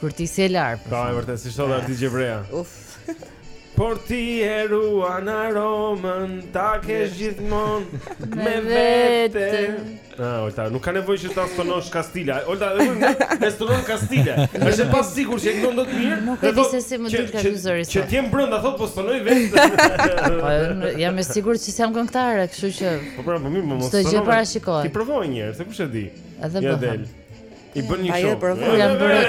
Kurti si e larë për shumë. Po, vërtet, si ç'thotë Ardit Gjebrea. Uf. Por ti e ruan aromën, ta kesh gjithmonë me vete. A, Olta, nuk ka nevojë që ta stonosh Kastila. Olta, edhe mund ta stonojë Kastila. Është e pasigurt që e këndon dot mirë. Nuk e di se si më dhulë ka një zëri sot. Që t'jem brenda, thotë, po stonoj vetë. Po, jam e sigurt që s'jam këngëtare, kështu që... Po, pra, po mirë, më më stonon. Së të gjë para shikoj. Ti provoje njëherë, se kush e di. Edhe bëhem. I bën një show. Kur janë bërë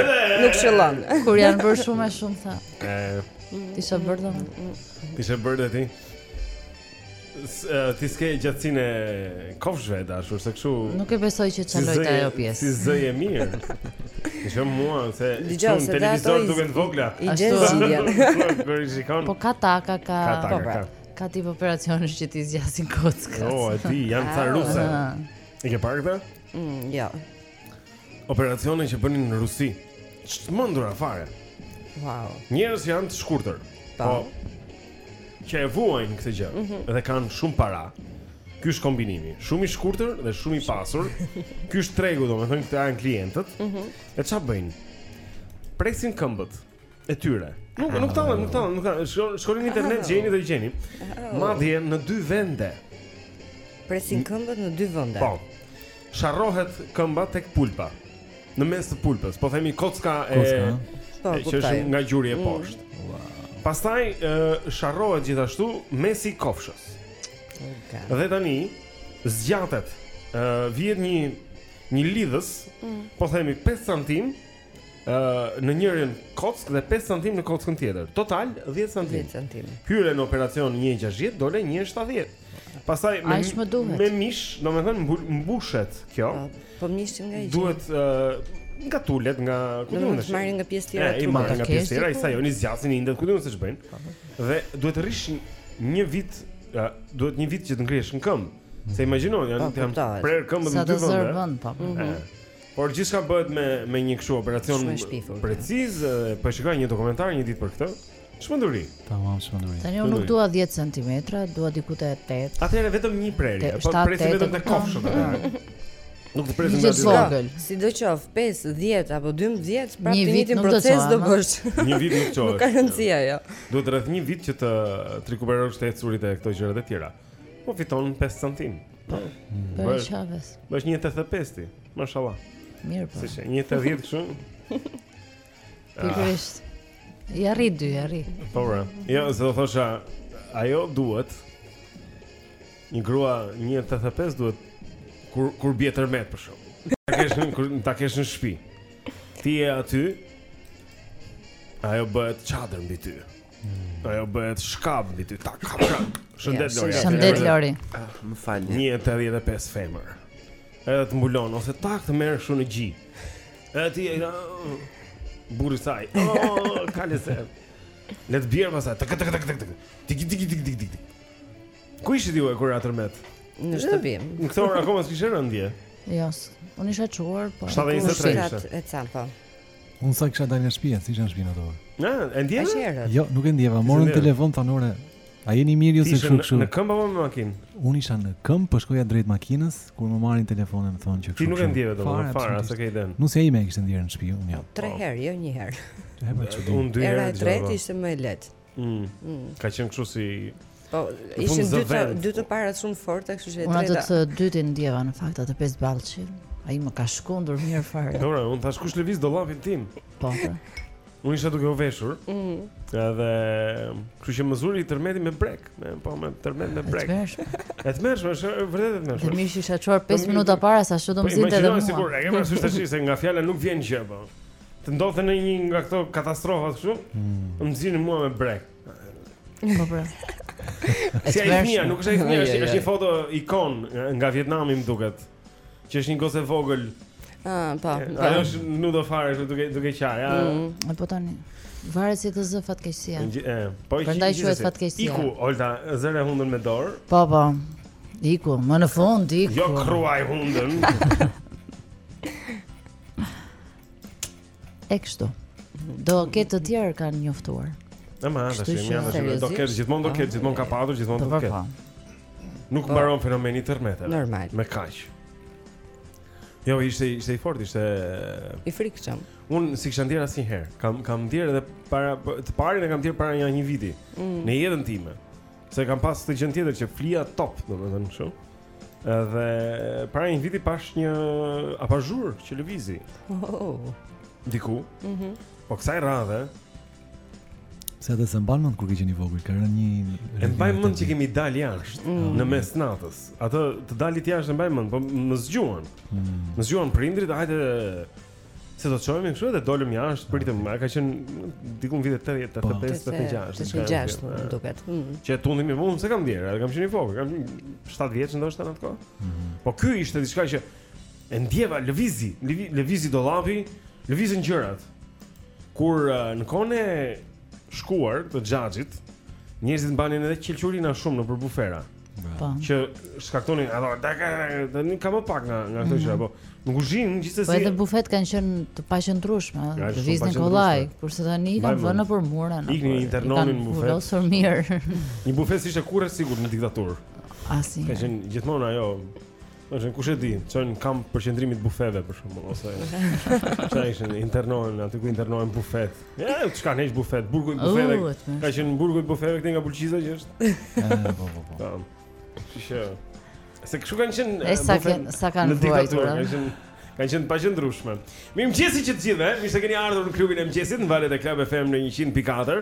nuk qëllon. Kur janë bërë shumë e shumë tha. Ti s'e bën dot. Ti s'e bën ti? Ti s'ke gjatësinë e kofshve e dashur, se kështu... Nuk e besoj që të qëllojë te ajo pjesë. Si zëj e mirë. Në shumë mua, se që në televizor duken të vogla. U gjet zgjidhja. Po ka taka, ka... Ka taka, po, pra. ka. Ka tip operacionesh që t'i zgjasin kockat. O, e ti, janë të rusë. I ke parë këta? Mm, jo. Operacione që bëhen në Rusi. Të çmendura fare. Wow. Njerëz që janë të shkurtër. Po. po që e vuajnë këtë gjë mm -hmm. dhe kanë shumë para. Ky është kombinimi, shumë i shkurtër dhe shumë i pasur. Ky është tregu, domethënë këta janë klientët. Mm -hmm. E çfarë bëjnë? Presin këmbët. e tyre. Nuk nuk tallem, nuk tallem, nuk tallem. Shkon shkon në internet gjeni dhe gjeni. Madje në dy vende. Presin këmbët në dy vende. Po. Sharrohet këmba tek pulpa. Në mes të pulpës, po themi kocka e kocka. Po, që është nga gjuri e mm. poshtë. Mm. Wow. Pastaj sharrohet gjithashtu mesi i kofshës. Okay. Dhe tani zgjatet, vihet një një lidhës, mm. po themi 5 cm në njërën kockë dhe 5 cm në kockën tjetër. Total 10 cm. 10 cm. Hyre në operacion 1.60, dole 1.70. Pastaj me me mish, domethënë mbushet kjo. Po, po mishin nga e. Duhet nga tulet, nga ku di unë tash. Marrin nga pjesë tjera trupi. Marrin nga pjesë tjera, s'e di, zgjasin indet, ku di unë se ç'bëjnë. Po, po. Dhe duhet të rrish një vit, duhet një vit që të ngrihesh në këmbë. Se imagjino, janë po, janë prerë këmbët në dy vende. Sa të zërë vend, po. Mhm. Por gjithçka bëhet me me një kështu operacion preciz dhe po shikoja një dokumentar një ditë për këtë. Çmenduri. Tamam, çmenduri. Tani unë nuk dua 10 cm, dua diku te 8. Atëherë vetëm një prerje, po presim vetëm te kofshët atë. Nuk të presim nga të dyja. Sidoqoftë 5, 10 apo 12, prapë të njëjtin proces do bësh. Një vit nuk çohesh. Nuk ka rëndësi ajo. Duhet rreth një vit që të të rikuperosh të ecurit e këto gjëra të tjera. Po fiton 5 centim. Po. Për po, ça bën. Bëhesh 1.85 ti. Mashallah. Mirë po. S'ishe 1.80 kështu. Pikërisht. Ja rri dy, ja rri. Po bra. Jo, se do thosha ajo duhet një grua 1.85 duhet kur kur bie tërmet për shembull. Ta kesh në kur ta kesh në shtëpi. Ti je aty. Ajo bëhet çadër mbi ty. Ajo bëhet shkabë mbi ty. Tak, tak, tak. Shëndet Lori. Shëndet Lori. Ah, më fal. 1.85 femër. Edhe të mbulon ose tak të merr kështu në gji. Edhe ti e burri saj. Oh, kale se. Le të bjerë pastaj. Tak, tak, tak, tak, tak. Tik, tik, tik, tik, tik, tik. Ku ishit ju kur ra tërmeti? Në shtëpi. Në këtë orë akoma s'kishe rënë në gjumë? Jo. Unë isha çuar, po. 7:23 ishte. E sa po. Unë sa kisha dalë nga shtëpia, s'isha në shpi në atë orë. Na, e ndjeva? Është herët. Jo, nuk e ndjeva. Morën në telefon në atë orë, a jeni mirë ju se kështu kështu. Në këmbë apo në makinë? Unë isha në këmbë, po shkoja drejt makinës, kur më marrin telefon më thonë që kështu. Ti nuk e ndjeve dot, fare, fare, as e ke idenë. Nusja ime e kishte ndjerë në shtëpi, unë jo. Tre herë, jo një herë. Tre herë. Unë dy herë. Hera e tretë ishte më e lehtë. Mm. mm. Ka qenë kështu si Po, ishin dy të dy të parat shumë fortë, kështu që e treta. Unë të dytin ndjeva në fakt atë pesëballëshin. Ai më ka shkundur mirë fare. Po, unë thashë kush lëviz dollapin tim. Po. po. Unë isha duke u veshur. Mhm. Edhe, kështu që më zuri tërmeti me brekë, me po me tërmet me brekë. E tmerrshme, është vërtet e tmerrshme. Dhe mos të isha çuar 5 po, minuta para sa ashtu do po, më zinte edhe. Po, më sigurisht, e kemi parasysh tash se nga fjala nuk vjen gjë, po. Të ndodhte në një nga këto katastrofa kështu, mm. më gjeni mua me brekë. Po po. Si ai fëmia, nuk është ai fëmia, është është një foto ikonë nga Vietnami më duket. Që është një gocë e vogël. Ah, po. po. Ajo është nudo fare kështu duke duke qarë. Ja. Mm. Po tani. Varet si të zë fatkeqësia. Po i Prandaj quhet fatkeqësia. Iku, Olta, zëre hundën me dorë. Po, po. Iku, më në fund iku. Jo kruaj hundën. E kështu. Do ketë të tjerë kanë njoftuar. Domethënë, domethënë, do ketë, gjithmonë do ketë, gjithmonë ka padur, gjithmonë do ketë. Nuk po. mbaron fenomeni tërmeteve. Normal. Me kaq. Jo, ishte ishte i fortë, ishte i frikshëm. Unë s'i kisha ndier asnjëherë. Kam kam ndier edhe para të parin e kam ndier para një viti mm. në jetën time. Se kam pas këtë gjënë tjetër që flija top, domethënë kështu. Dhe para një viti pashë një abazhur që lëvizi. Oh. Diku. Mhm. Mm po kësaj radhe. Se atë s'e mban mend kur ke qenë i vogël, ka rënë një E mbaj mend që kemi dalë jashtë mm. në mes natës. Atë të dalit jashtë e mbaj mend, po më zgjuan. Mm. Më zgjuan prindërit, hajde Se do çohemi kështu dhe dolëm jashtë, pritëm, a ka qenë diku në vitet 80, 85, 86, 86, më duket. Mm. Që tundim më vonë, se kam ndjerë, kam qenë i vogël, kam qenë 7 vjeç ndoshta në atë kohë. Mhm. Po ky ishte diçka që e ndjeva lëvizi, lëvizi dollapi, lëvizën gjërat. Kur në kohën e shkuar të xhaxhit, njerëzit mbanin edhe qelqurina shumë nëpër bufera. Po. Që shkaktonin ato tani ka më pak nga nga këto gjëra, mhm. po në kuzhinë gjithsesi. Po edhe bufet kanë qenë të paqëndrueshme, ëh, lëviznin kollaj, kurse tani i kanë vënë nëpër mure. Ikni internonin bufetë. Është mirë. Një bufe s'ishte kurrë e sigurt në diktaturë. Asi. Ka qenë gjithmonë ajo Do të kush e di, çon në kamp përqendrimi të bufeve për shembull ose çfarë ishin internohen aty ku internohen bufet. Ja, ç'ka nesh bufet, burgu i bufeve. Ka qenë burgu i bufeve këtej nga Bulqiza që është. Po po po. po. Shishe. Se kshu kanë qenë bufet. Sa kanë sa kanë vuajtur. Kanë qenë kanë qenë të paqëndrueshme. Mirëmëngjesi që të gjithëve, mirë se keni ardhur në klubin e mëngjesit në valët e Club FM në 100.4.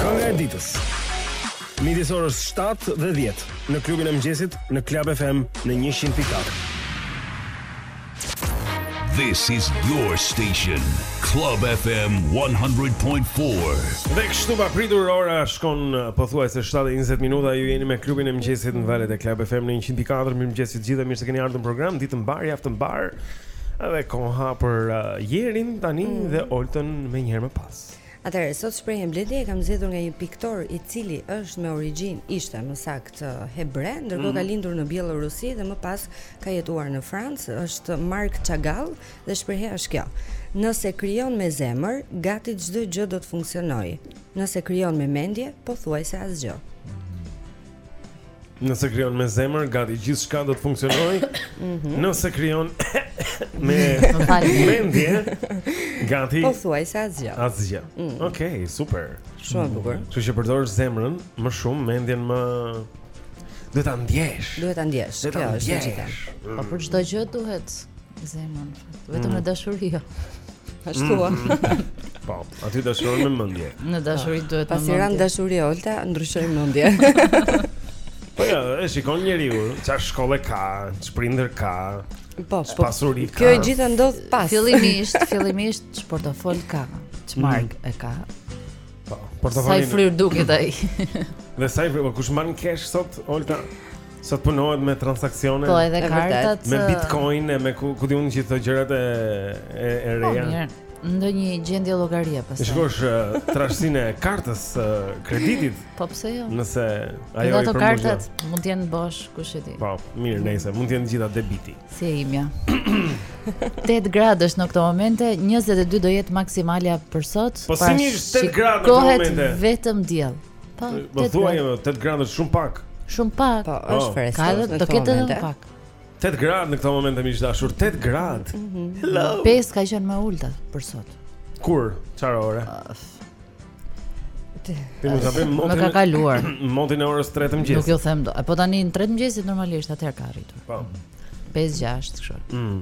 Kënga e ditës. Midis orës 7 dhe 10 në klubin e mëngjesit në Club FM në 100.4. This is your station, Club FM 100.4. Dhe kështu papritur ora shkon uh, pothuajse 7:20 minuta. Ju jeni me klubin e mëngjesit në valët e Club FM në 100.4. Mirëmëngjes të gjithëve, mirë se keni ardhur në program. Ditë të mbarë, javë të mbarë. Edhe koha për uh, Jerin tani mm. dhe Oltën menjëherë më pas. Atëherë sot shprehjen Bledi e kam zgjedhur nga një piktor i cili është me origjinë ishte më saktë hebre, ndërkohë mm. ka mhm. lindur në Bjellorusi dhe më pas ka jetuar në Francë, është Marc Chagall dhe shprehja është kjo. Nëse krijon me zemër, gati çdo gjë do të funksionojë. Nëse krijon me mendje, pothuajse asgjë. Nëse krijon me zemër, gati gjithçka do të funksionojë. Mhm. Nëse krijon me mendje, gati. Pothuajse asgjë. Asgjë. Mm. Okej, okay, super. Shumë mm. bukur. Kështu që përdor zemrën më shumë, mendjen më duhet ta ndjesh. Duhet ta ndjesh. Kjo është e gjitha. Po për çdo gjë duhet Zemrën, vetëm në mm. dashuri jo. Ashtu. Mm. Po, aty dashuron me mendje. Në dashuri duhet të mendje. Pasi ra në dashuri Olta, ndryshoi mendje. Po ja, e shikon njeriu, çfarë shkolle ka, ç'prindër ka. Po, po. Pasuri ka. Kjo e gjitha ndodh pas. Fillimisht, fillimisht ç'portofol ka, ç'markë mm. e ka. Po, portofolin. Sa i fryr duket ai. Dhe sa i fryr, po kush mban cash sot, Olta? Sot punohet me transaksione. Po edhe kartat. Me Bitcoin e me ku ku di unë këto gjërat e e, e po, reja. Po mirë. Ndonjë gjendje llogarie pastaj. Shikosh uh, trashësinë e kartës së uh, kreditit. Po pse jo? Nëse ajo i përmbush. Ato kartat mund të jenë bosh, kush e di. Po, mirë, nëse mund të jenë të gjitha debiti. Si e imja. 8 gradë është në këto momente, 22 do jetë maksimalja për sot. Po si mi pra 8 gradë në këto momente? Vetëm diell. Po, po thua 8 gradë është shumë pak. Shumë pak. Po, është oh. freskët. Ka edhe do ketë edhe pak. 8 gradë në këto momente miq të dashur, 8 gradë. Mhm. Hello. 5 ka qenë më ulta për sot. Kur? Çfarë ore? Ti mund ta bëjmë motin. Nuk ka kaluar. Motin e orës 3 të mëngjesit. Nuk ju them do. Po tani në 3 të mëngjesit normalisht atëherë ka arritur. Po. 5-6 kështu. Mm.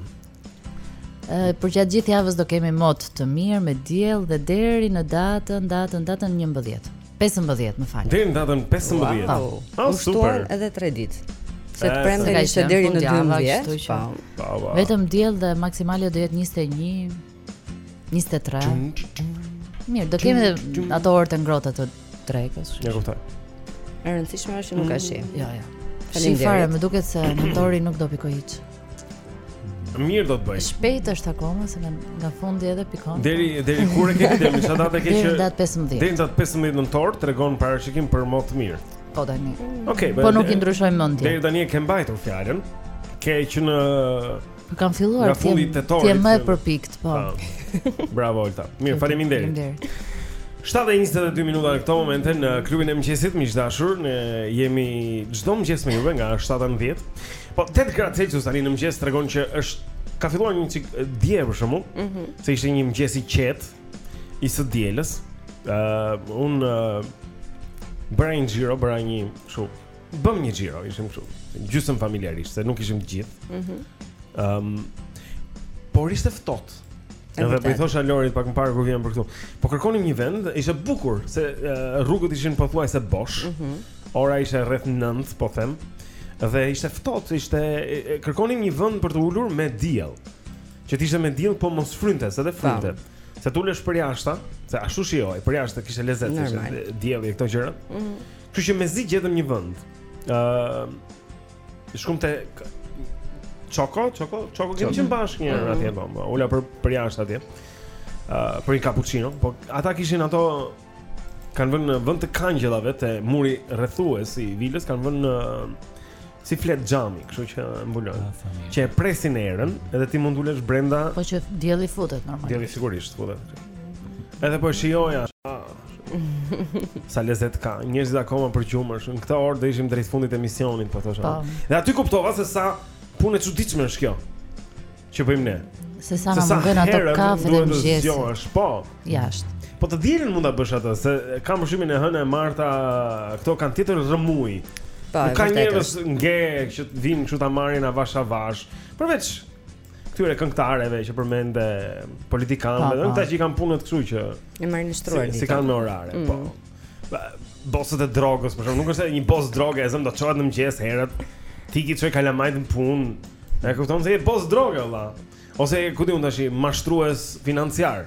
Ëh, përgjatë gjithë javës do kemi mot të mirë me diell dhe deri në datën, datën, datën 11. 15, më fal. Deri në datën 15. Wow. Wow. Oh, super. Edhe 3 ditë. Se të premten ishte deri në 12 po. Vetëm diell dhe maksimalja do jetë 21 23. Mirë, do kemi dhe ato orët e ngrohta të drekës. Ja kuptoj. E rëndësishme është që nuk ka shi. Jo, jo. Shi fare, më duket se nëntori nuk do pikojë hiç. Mirë do të bëjë. Shpejt është akoma se nga, nga fundi edhe pikon. Deri deri kur e ke ditë më sot atë ke që deri datë 15. Deri datë 15 nëntor tregon parashikim për mot të mirë. Po tani. Okej, okay, po nuk e ndryshoj mendjen. Deri tani e ke mbajtur fjalën. Ke që në Po ke filluar ti. Ti je më e përpikt, po. Bravo Olta. Mirë, faleminderit. Faleminderit. 7:22 minuta në këto momente në klubin e mëngjesit miq të dashur ne jemi çdo mëngjes me juve nga 7:10. Po 8 gradë Celsius tani në mëngjes tregon që është ka filluar një çik dje për shkakun, mm -hmm. se ishte një mëngjes i qetë i së dielës. Ëh, uh, unë uh, bëra një xhiro, bëra një kështu Bëmë një xhiro, ishim kështu, gjysmë familjarisht, se nuk ishim të gjithë. Ëh. Mm um, por ishte ftohtë. Edhe po i thosha Lorit pak më parë kur vinim për këtu. Po kërkonim një vend, ishte bukur se uh, rrugët ishin pothuajse bosh. Ëh. Mm Ora ishte rreth 9, po them. Dhe ishte ftohtë, ishte kërkonim një vend për të ulur me diell. Që të ishte me diell, po mos frynte, se dhe frynte. Se të ulesh përjashta, se ashtu shijoj, përjashtë kishte lezet, dielli e këto gjëra. Ëh. Mm Kështu që mezi gjetëm një vend. Ë uh, shkum te Çoko, Çoko, Çoko kemi qenë bashkë një herë atje po. U ula për përjashtë atje. Ë uh, për një cappuccino, po ata kishin ato kanë vënë në vend të kangjellave te muri rrethues i vilës, kanë vënë si fletë xhami, kështu që mbulon. Ah, që e presin erën, edhe ti mund ulesh brenda. Po që dielli futet normalisht. Dielli sigurisht futet. Edhe po shijoja. Sa lezet ka, njerëzit akoma përgjumur Në këtë orë do ishim drejt fundit të emisionit po, po. Dhe aty kuptova se sa punë e çuditshme është kjo Që bëjmë ne Se sa na mungon ato kafe e mëngjesit është, po Jashtë Po të dielën mund ta bësh atë Se kam përshtypjen e hënë e martë Këto kanë tjetër rrëmujë po, Nuk ka njerëz nge që të vinë kështu ta marrin avash avash. Përveç këtyre këngëtarëve që përmende politikanëve, edhe këta që i kanë punët kështu që e marrin më shtruar. S'i, s'i kanë me orare, mm. po. Bosët e drogës, por nuk është se një bos droge e zëmë do të çohet në mëngjes herët. T'iki të çoj kalamajtë në punë. E kupton se je bos droge vëlla. Ose ku di unë tashi, mashtrues financiar.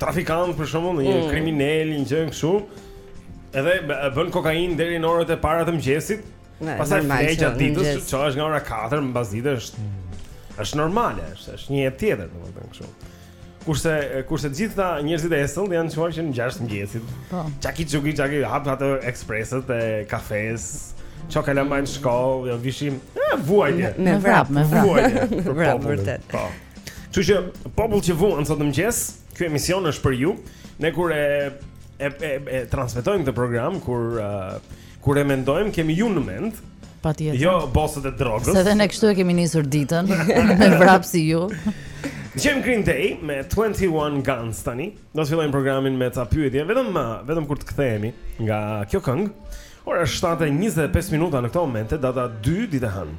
trafikant për shembull, një mm. kriminal, një gjë kështu. Edhe bën kokainë deri në orët e para të mëngjesit. Pastaj fle gjatë ditës, çohesh nga ora 4 mbasdite, është mm. është normale, është është një jetë tjetër, domethënë kështu. Kurse kurse të gjithë njerëzit e esëll janë çuar që në 6 të mëngjesit. Po. Çaki çuki çaki hap ato ekspreset e kafes. Ço kalamanë në shkollë, jo vishim. Eh, vuajtje. Me vrap, me vrap. Vuajtje. Vrap vërtet. Po. Kështu që popull që vuan sot në mëngjes, ky emision është për ju. Ne kur e e e, e transmetojmë këtë program kur uh, kur e mendojmë kemi ju në mend. Patjetër. Jo bosët e drogës. Se dhe ne kështu e kemi nisur ditën me vrap si ju. Dëgjojmë Green Day me 21 Guns tani. Do të fillojmë programin me ca pyetje, vetëm uh, vetëm kur të kthehemi nga kjo këngë. Ora është 7:25 minuta në këtë moment, data 2 ditë e hënë.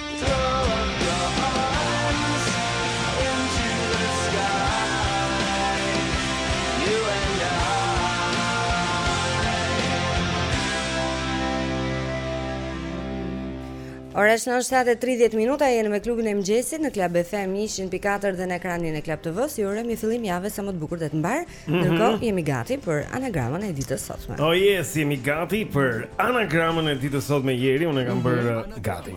Ora është 7:30 minuta, jemi me klubin e mëngjesit në Club FM 100.4 dhe në ekranin e Club TV-së. Ju urojmë një fillim jave sa më të bukur dhe të mbarë. Ndërkohë jemi gati për anagramën e ditës së sotme. Oh yes, jemi gati për anagramën e ditës së sotme Jeri, unë e kam bërë mhm. uh, gati.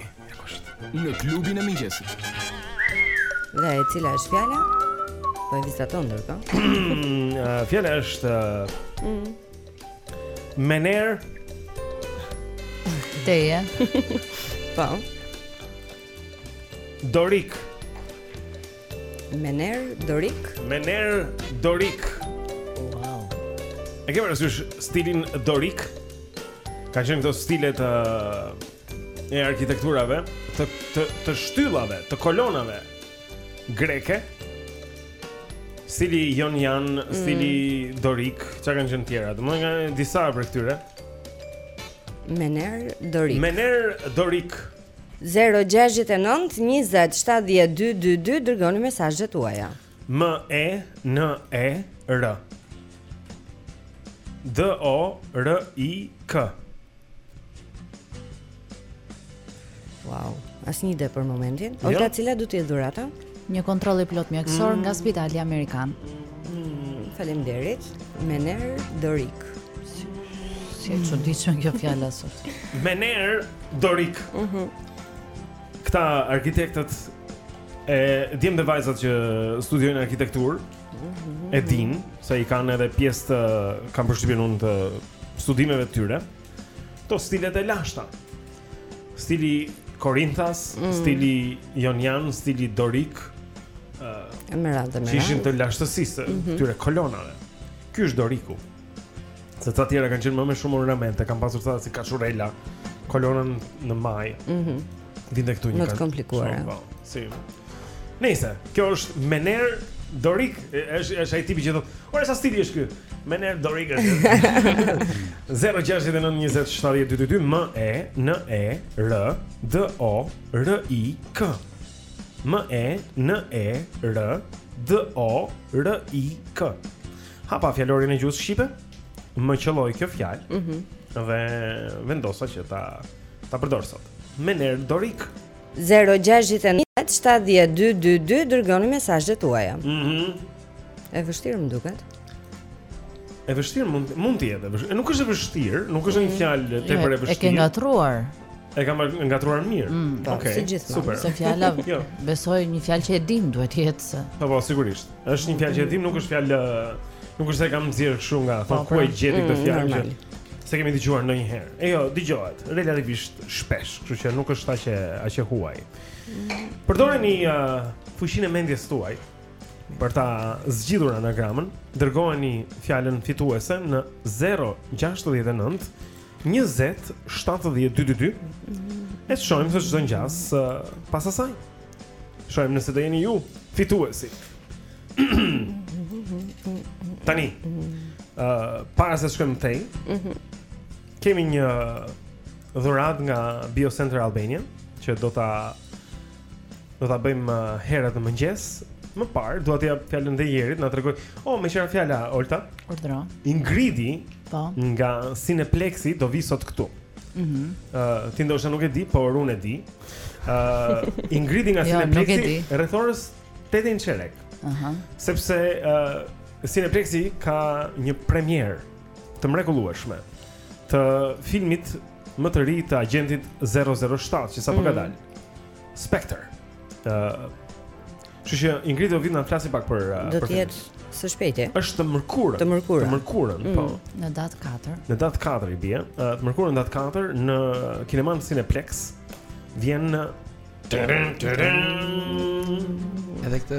Në klubin e mëngjesit. Dhe e cila është fjala? Po e vizaton ndërkohë. Uh, fjala është uh, mm. Mener Tjetër. Po. Dorik. Mener Dorik. Mener Dorik. Wow. E ke parasysh stilin Dorik. Kanë qenë këto stilet e, e arkitekturave, të, të, të shtyllave, të kolonave greke. Stili Jonian, stili mm. Dorik, ça kanë qenë të tjera. Domethënë disa prej këtyre. Mener Dorik. Mener Dorik. Zero gjashtëdhjetë e nëntë njëzet shtatëdhjetë dy dy dy dërgoni mesazhet tuaja. M E N E R D O R I K. Wow, asnjë ide për momentin. Jo. Olta, cila do të jetë dhurata? Një kontroll i plot mjekësor mm. nga Spitali Amerikan. Mm, Faleminderit. Me ner Dorik. Si e çuditshme kjo fjala sot. Me ner Dorik. Mhm. Mm Këta arkitektët e djemtë dhe vajzat që studiojnë arkitekturë mhm. e dinë se i kanë edhe pjesë të, kam përshtypjen unë të studimeve të tyre. Këto stilet e lashta. Stili Korinthas, mm. stili Jonian, stili Dorik. Ëh, uh, emerald, emerald. Që ishin të lashtësisë mm -hmm. këtyre kolonave. Ky është Doriku. Se ca të tjera kanë qenë më me shumë ornamente, kanë pasur ca si kaçurrela, kolonat në majë. Mhm. Mm Vinte këtu një kanë më të komplikuara. Po, po, si. Nejse, kjo është Me ner Dorik, është është ai tipi që thotë, "Ore, ça stili është ky?" Mener Dorik është. 069 20 70 222 M E N E R D O R I K. M E N E R D O R I K. Hapa fjalorin e gjuhës shqipe. Më qelloi kjo fjalë. Mhm. Mm dhe vendosa që ta ta përdor sot. me ner Dorik. 0692070222 dërgoni mesazhet tuaja. Mhm. Mm e vështirë më duket. E vështirë mund mund të jetë, vështirë. Nuk është e vështirë, nuk është një mhm. fjalë jo, tepër e vështirë. E ke ngatërruar. E kam ngatërruar mirë. Mm, po, Okej. Okay. Si gjithmonë, super. Se fjala. jo. Besoj një fjalë që e dimë duhet të jetë. Po, po, sigurisht. Është një fjalë që e dimë, nuk është fjalë nuk është se kam nxjerrë kështu nga, po, po ku e pra. gjeti këtë mm, fjalë? S'e kemi dëgjuar ndonjëherë. E jo, dëgjohet relativisht shpesh, kështu që nuk është aq e aq e huaj. Përdoreni uh, fuqinë e mendjes tuaj për ta zgjidhur anagramën. Dërgojeni fjalën fituese në 069 20 70 222. E shohim se ç'do ngjasë uh, pas asaj. Shohim nëse do jeni ju fituesi. Tani, ë uh, para se të shkojmë tej. Mhm. Mm kemi një dhuratë nga Biocenter Albania që do ta do ta bëjmë herët në mëngjes. Më parë dua t'ia jap fjalën dhe Jerit, na tregoj. Oh, meqë ra fjala Olta. Urdhëro. Ingridi. Po. Nga Cineplexi do vijë sot këtu. Mhm. Ëh, uh, ti ndoshta nuk e di, por unë e di. Ëh, uh, Ingridi nga Cineplexi rreth orës 8:00 e çerek. Ëh. Uh -huh. Sepse ëh uh, Cineplexi ka një premierë të mrekullueshme të filmit më të ri të agjentit 007 që sapo mm. ka dalë. Spectre. Ë uh, Kështu që Ingrid do vijë të na flasi pak për uh, Do të jetë së shpejti. Është të mërkurën. Të mërkurën. Të mërkurën, mm. po. Në datë 4. Në datë 4 i bie. Uh, të mërkurën datë 4 në kinemanë Cineplex vjen Edhe këtë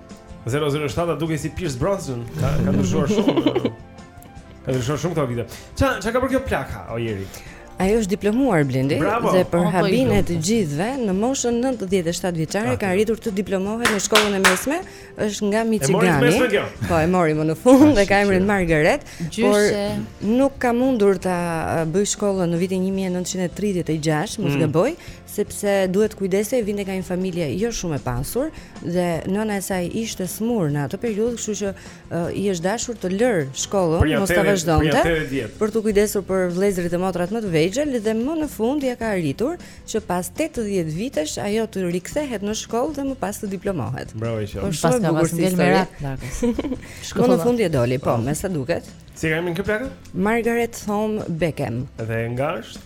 007 dukesh si Pierce Brosnan, ka ka ndryshuar shumë. Ka ndryshuar shumë këto vite. Ça ça ka bërë kjo plaka o Jeri? Ajo është diplomuar Blendi Bravo. dhe për O, po i lumtë. habinë e të gjithëve në moshën 97 vjeçare ka arritur të diplomohet në shkollën e mesme, është nga mori të mesmen Michigani. kjo? Po e mori më në fund dhe ka emrin Margaret, por Gjyshe. nuk ka mundur ta uh, bëjë shkollën në vitin 1936, mos gaboj, sepse duhet të kujdesej, vinte nga një familje jo shumë e pasur dhe nëna e saj ishte e sëmurë në atë periudhë, kështu që uh, i është dashur të lërë shkollën, mos ta vazhdonte për, për t'u kujdesur për vëllezërit e motrat më të vegjël dhe më në fund ia ka arritur që pas 80 vitesh ajo të rikthehet në shkollë dhe më pas të diplomohet. Bravo i qoftë. Pas ka pas ngel merak plakës. Shkolla në fund ia doli, po, po. me sa duket. Si e ka emrin kjo plaka? Margaret Thom Beckham. Dhe nga është?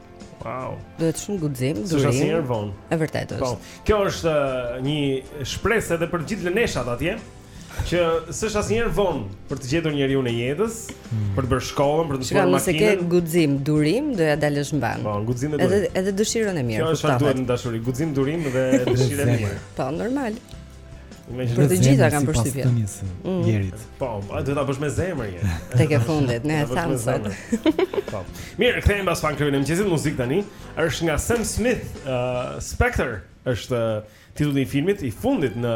Wow. Duhet shumë guxim, durim. S'është asnjëherë vonë. E vërtetë është. Po. Kjo është uh, një shpresë edhe për gjithë lëneshat atje, që s'është asnjëherë vonë për të gjetur njeriun e jetës, hmm. për të bërë shkollën, për të bërë makinën. Nëse ke guxim, durim, do ia dalësh mbanë. Po, guxim dhe durim. Edhe edhe dëshirën e mirë. Kjo ç'duhet në dashuri, guxim, durim dhe dëshirë e mirë. Po, normal. Për të gjitha kam përshtypje. Mm. Jeri. Po, duhet ta bësh me zemër, e? Tek e fundit, ne e thamë sot. Po. Mirë, kthehemi pas pak Kryeqytetësit muzikë tani. Është nga Sam Smith, uh, Spectre, është uh, titulli i filmit i fundit në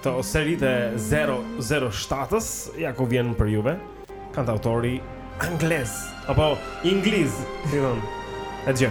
këto seritë e 007-ës, ja ku vjen për juve, kantautori anglez, apo ingliz, si thonë, hej.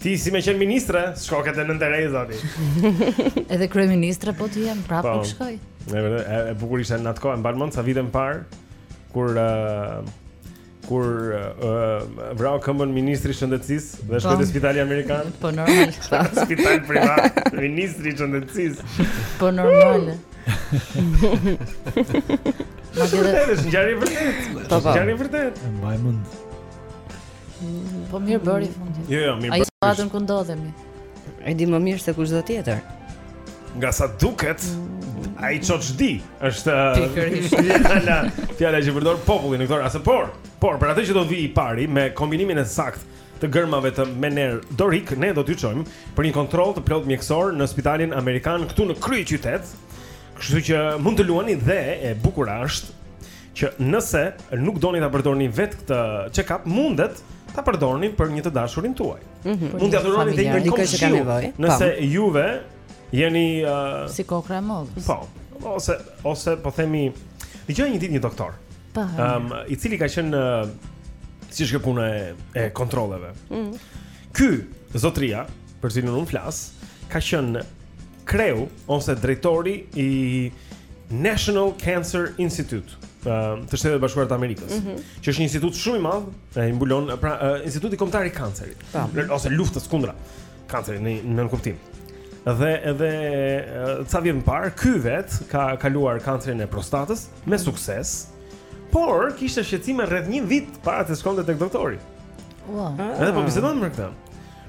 Ti si me qenë ministre, shko ke Nënë Tereza ti. Edhe kryeministre po të jem, prapë po. nuk shkoj. Ne vetë e, e bukur ishte në atë kohë, mban mend ca vite më parë kur uh, kur uh, vrau këmbën ministri i shëndetësisë dhe po. shkoi te spitali amerikan. Po normal. Spital privat, ministri i shëndetësisë. Po normal. Ma dhe dhe... Shënjari vërtet, shënjari vërtet. Mbaj mend. Po mirë bëri fundi. Jo, jo, mirë bëri. Ai e pa ku ndodhemi. E di më mirë se kushdo tjetër. Nga sa duket, mm. ai çoç di, është fjala, fjala që përdor populli në këtë rast. Por, por për atë që do vi i pari me kombinimin e saktë të gërmave të mënyrë dorike, ne do t'ju çojmë për një kontroll të plotë mjekësor në spitalin amerikan këtu në kryeqytet. Kështu që mund të luani dhe e bukura është që nëse nuk doni ta përdorni vetë këtë check-up, mundet ta përdorni për një të dashurin tuaj. Mm -hmm. Mund t'ia dhuroni edhe një komshiu. Nëse po. juve jeni uh... si kokrra e mollës. Po, ose ose po themi dëgjoja një ditë një doktor. Po. Ëm um, i cili ka qenë uh, si është puna e, e kontrolleve. Mm. Ky zotria, për cilën unë flas, ka qenë kreu ose drejtori i National Cancer Institute të Shteteve të Bashkuara të Amerikës, mm -hmm. që është një institut shumë i madh, e mbulon pra Instituti Kombëtar i Kancerit, mm -hmm. ose luftës kundra kancerit në nënkuptim. Dhe edhe ca vjet më parë, ky vetë ka kaluar kancerin e prostatës me mhm. sukses, por kishte shqetësime rreth një vit para se të shkonte tek doktori. Wow. Edhe po bisedonin për këtë.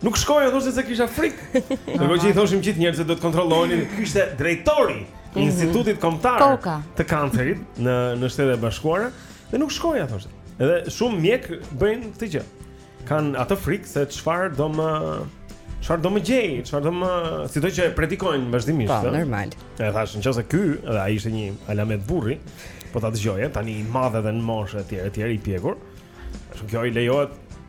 Nuk shkoja, thoshte se kisha frikë. Ndërkohë që i thoshim gjithë njerëzve do të kontrolloheni, ishte drejtori i Institutit Kombëtar Koka. të Kancerit në në Shtetet e Bashkuara dhe nuk shkoja thoshte. Edhe shumë mjekë bëjnë këtë gjë. Kanë atë frikë se çfarë do më çfarë do më gjejë, çfarë do më, sido që e predikojnë vazhdimisht. Po, ë. normal. E thashë, nëse ky, edhe ai ishte një alamet burri, po ta dëgjoje, tani i madh edhe në moshë etj etj i pjekur. Tash kjo i lejohet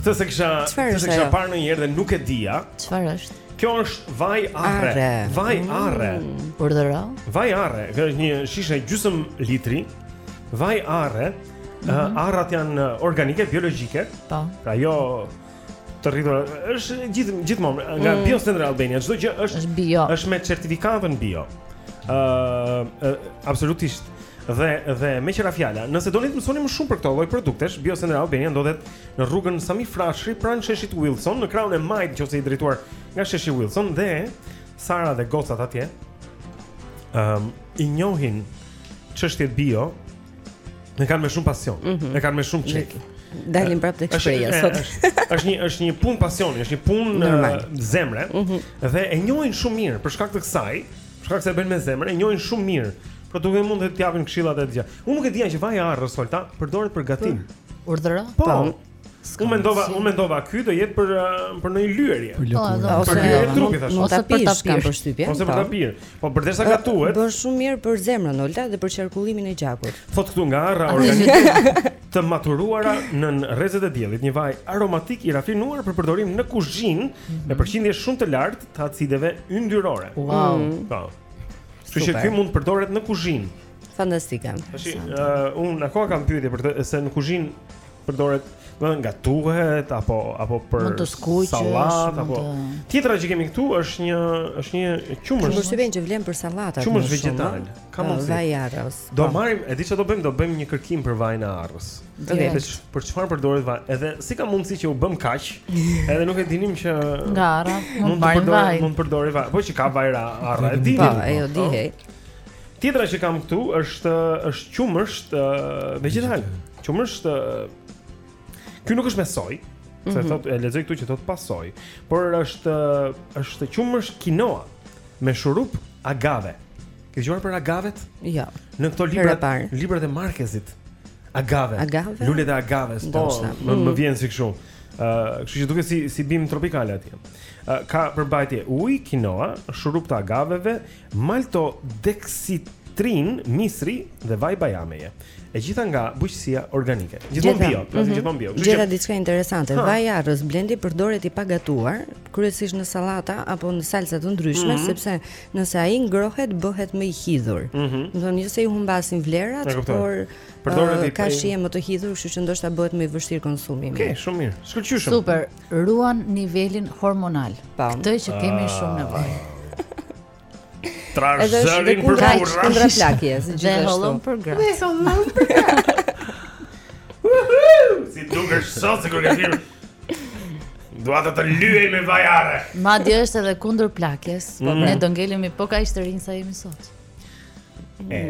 Këtë s'e kisha, këtë s'e kisha parë ndonjëherë dhe nuk e dija. Çfarë është? Kjo është vaj arre, arre. Vaj mm, arre mm, Por dhe ra? Vaj arre, kjo është një shishe gjysëm litri Vaj arre mm -hmm. Arrat janë uh, organike, biologjike Ta po. Pra jo të rritura është gjithë gjithmonë nga mm. Bio Center Albania çdo gjë është është bio është me certifikatën bio ë uh, uh, absolutisht Dhe dhe meqë ra fjala, nëse doni të mësoni më shumë për këto lloj produktesh, Bio Center Albania ndodhet në rrugën Sami Frashëri pranë sheshit Wilson, në krahun e majtë nëse je i drejtuar nga sheshi Wilson dhe Sara dhe gocat atje. Ëm um, i njohin çështjet bio, e kanë me shumë pasion, mm -hmm. e kanë me shumë qejf. Dalim prapë tek shprehja sot. Është një është një punë pasioni, është një punë zemre. Mm -hmm. Dhe e njohin shumë mirë për shkak të kësaj. shkak se e bëjnë me zemër, e njohin shumë mirë. Pra do mund të japin këshillat e tjera. Unë nuk e dija që vaji i arrës Olta përdoret për gatim. Urdhëro? Po. Unë mendova, unë mendova ky do jetë për për ndonjë lyerje. Për lëkurë. Po, ose për trupin thashë. Ose për ta pirë për shtypje. Ose për ta pirë. Po përderisa gatuhet. Bën shumë mirë për zemrën Olta dhe për qarkullimin e gjakut. Thotë këtu nga arra organike të maturuara nën rrezet e diellit, një vaj aromatik i rafinuar për përdorim në kuzhinë mhm. me përqindje shumë të lartë të acideve yndyrore. Wow. Mm. Po. Kështu që ky mund të përdoret në kuzhinë. Fantastike. Tash uh, unë akoma kam pyetje për të se në kuzhinë përdoret do gatuhet apo apo për sallat apo tjetra që kemi këtu është një është një qumësht qumësht vegjetal që vlen për sallatat qumësht vegjetal ka mundsi vaj arrës do po. marrim e di çfarë do bëjmë do bëjmë një kërkim për vajin e arrës Për për çfarë përdoret vaj? Edhe si ka mundësi që u bëmë kaq? Edhe nuk e dinim që nga arra mund të përdoret, mund të përdoret vaj. Po që ka vaj arra, e dinim. Po, ajo dihej. Tjetra që kam këtu është është qumësht vegjetal. Qumësht Ky nuk është me sojë, se mhm. thotë e lexoj këtu që thotë pa sojë, por është është qumësht kinoa me shurup agave. Ke dëgjuar për agavet? Jo. Në këto librat, librat e Markezit. Agave. Agave. Lulet e agaves, po, më, më mm. vjen si kështu. Ë, uh, kështu që duket si si bimë tropikale atje. Ë, uh, ka përmbajtje ujë, kinoa, shurup të agaveve, maltodekstrinë misri dhe vaj bajameje. E gjitha nga bujqësia organike. Gjithmonë bio, pra mm -hmm. gjithmonë bio. Gjeta diçka interesante. Vaji i arrës Blendi përdoret i pagatuar, kryesisht në sallata apo në salca të ndryshme, mm -hmm. sepse Nëse ai ngrohet, bëhet më i hidhur. Mm -hmm. Domethënë jo se i humbasin vlerat, por uh, ka shije më të hidhur, kështu që ndoshta bëhet më i vështirë konsumi. Okej, okay, shumë mirë. Shkëlqyshëm. Super. Ruan nivelin hormonal. Po. Këtë që kemi ah. shumë nevojë. Trash zërin për burra. Edhe kundra plakjes, gjithashtu. Dhe hollon për gra. Dhe hollon për gra. Si dukesh sot sikur ke Dua të të lyej me vaj arre. Madje është edhe kundër plakjes, po mm. ne do ngelemi po kaq të rinj sa jemi sot. E,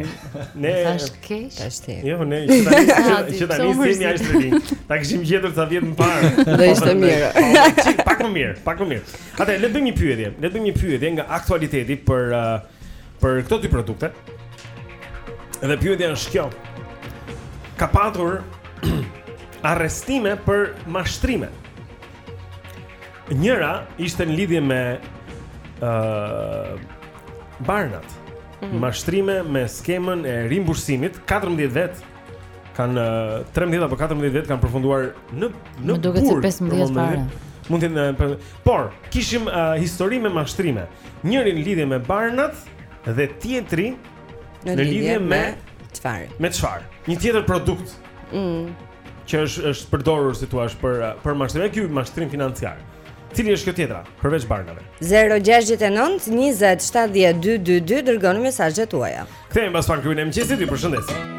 ne tash keq. Tashti. Jo, ne që tani që tani si jemi ashtu rinj. Ta kishim gjetur ca vjet më parë. Do ishte mirë. Po, pak më mirë, pak më mirë. Atë le të bëjmë një pyetje. Le të bëjmë një pyetje nga aktualiteti për uh, për këto dy produkte. Dhe pyetja është kjo. Ka patur arrestime për mashtrime. Njëra ishte në lidhje me ë uh, Barnat. Mm -hmm. Mashtrime me skemën e rimbursimit 14 vetë kanë 13 apo 14 vetë kanë përfunduar në në burg. Duket se 15 fare. Mund të jetë por kishim uh, histori me mashtrime. Njëri në lidhje me Barnat dhe tjetri në, në lidhje, lidhje me çfarë? Me çfarë? Një tjetër produkt. Mm. Që është është përdorur si thua për për mashtrime, ky mashtrim financiar. Cili është kjo tjetra, përveç barnave? 069 20 70 222 dërgoni mesazhet tuaja. Kthehemi pas pak në klubin e mëngjesit, ju përshëndesim.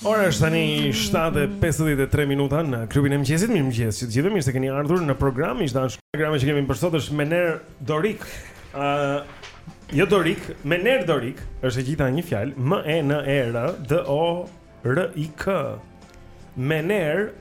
Ora është tani 7:53 minuta në klubin e mëngjesit. Mirëmëngjes të gjithëve. Mirë se keni ardhur në program. Miq të dashur, programi që kemi për sot është Mener Dorik. ë uh, Jo Dorik, Mener Dorik është e gjitha një fjalë, M E N E R D O R I K. Mener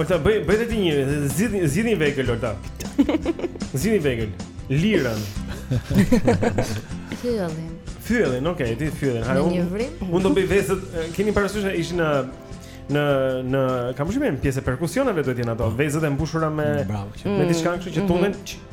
Olta, bëj, bëj dhe ti një, zgjidh një, zgjidh një vegël, Olta. Zgjidh një vegël. Lirën. Fyellin. Fyellin, okej, okay, ti fyellin. Hajde, unë, unë do bëj vezët, keni parasysh, ishin në, në, në, kam shumë në pjesë e perkusioneve duhet jenë ato, vezët e mbushura me, Bravo, me diçka kështu që tunden, mm -hmm.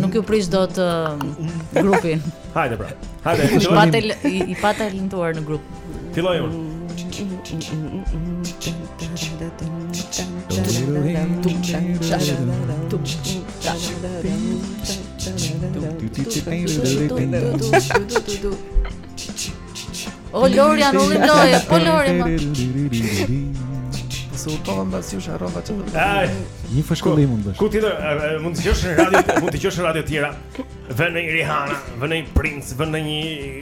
Nuk ju prish dot uh, grupin. Hajde pra. Hajde. I patë i patë linduar në grup. Fillojmë. O Lori janë ullim loje, po Lori më. Se unë po mbas jush harrova çfarë do Një fishkëllimë mund bësh Ku tjetër, mund të dëgjosh në radio, mund të dëgjosh në radio tjera Vënë një Rihanna, vënë një Prince, vënë një...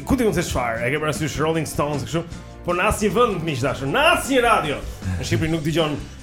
Ku ti mund të çfarë, e ke parasysh Rolling Stones, kështu Por në asnjë vend, miq të dashur, në asnjë radio Në Shqipëri nuk dëgjon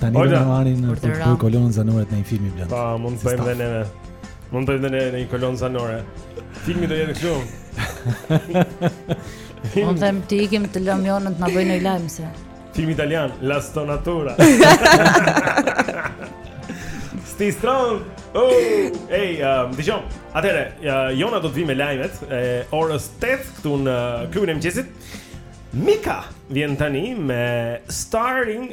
Tani do të marrin në për të kolonën zanore të një filmi blen. Po, mund të bëjmë dhe neve. Mund të bëjmë ne një kolonë zanore. Filmi do jetë kështu. Mund të them të ikim të lëmë Jonën të na bëjë një lajm se. Film italian, La Stonatura. Stay strong. Oh, hey, um, dijon. Atëherë, uh, Jona do të vi me lajmet e orës 8 këtu në klubin e mëngjesit. Mika vjen tani me Starring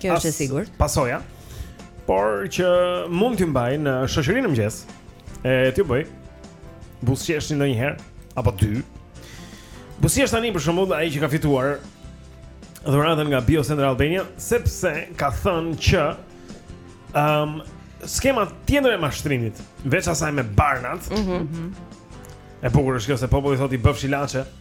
Kjo është e sigurt. Pasoja. Por që mund t'ju mbaj në shoqëri në mëngjes. E t'ju bëj të buzëqeshni ndonjëherë apo dy. Buzëqesh tani për shembull ai që ka fituar dhuratën nga Bio Central Albania sepse ka thënë që ëm um, skema tjetër e mashtrimit, veç asaj me barnat. Mhm. Mm e bukur është kjo se populli thotë i bëfsh ilaçe.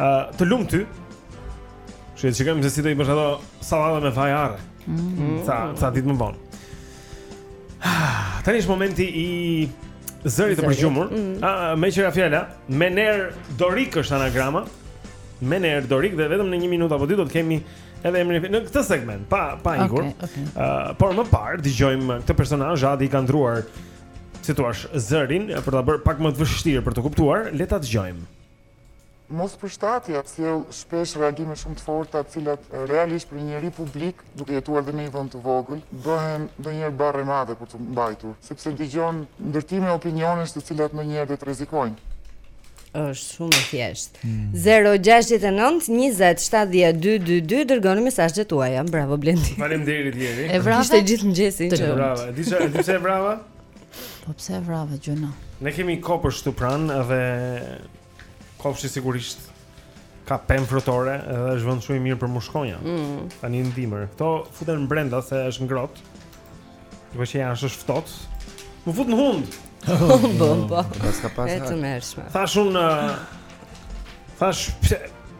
Ë, uh, të lumtë ty. Do të shikojmë se si do i bësh ato sallata me vaj arre. Mm. Sa sa ditë më vonë. Ah, tani është momenti i zërit të përgjumur. Mm. Ë, uh, me qira fjala, Mener Dorik është anagrama. Mener Dorik dhe vetëm në 1 minutë apo 2 do të kemi edhe emrin në këtë segment, pa pa ikur. Ë, okay, okay. uh, por më parë dëgjojmë këtë personazh, Adi i ka ndërruar si thua zërin për ta bërë pak më të vështirë për të kuptuar, le ta dëgjojmë. Mospërshtatja sjell shpesh reagime shumë të forta, të cilat realisht për një njeri publik, duke jetuar dhe në një vend të vogël, bëhen ndonjëherë barrë e madhe për t'u mbajtur, sepse dëgjon ndërtime opinionesh të cilat ndonjëherë dhe të rrezikojnë. Është shumë e thjeshtë. 069 20 70 222 dërgoni mesazhet tuaja. Bravo Blendi. Faleminderit Jeri. E vrave. Ishte gjithë mëngjesin. Bravo. Di çfarë, pse e vrava? Po pse e vrave gjynah? Ne kemi kopsht këtu pranë dhe kopshti sigurisht ka pemë frutore dhe është vend shumë i mirë për mushkonja. Mm. Tani në dimër. Kto futen brenda se është ngrohtë. Duke qenë jashtë është ftohtë. Më fut në hundë. Po, po, po. Pas ka pas. Është e tmerrshme. Thash un Thash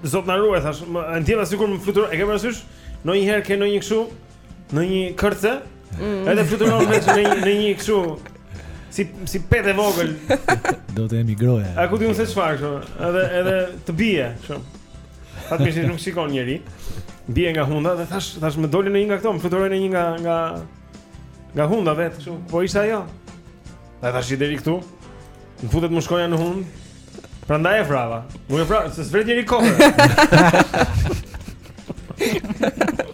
zot na ruaj, thash, e ndjeva sikur më fluturoi. E ke parasysh? Në një herë ke në një kështu Ndonjë kërce? Mm. Edhe fluturon me në një në një kështu si si petë e vogël. Do të emigroja. A ku di unë se çfarë kështu? Edhe edhe të bie kështu. Fatmirë nuk shikon njeri. Bie nga hunda dhe thash thash më doli ndonjë nga këto, më fluturoi ndonjë nga nga nga hunda vetë kështu. Po ishte ajo. Ai tash i deri këtu. Më futej më shkoja në hundë. Prandaj e vrava. Unë e vrava, se s'vret njeri kokën.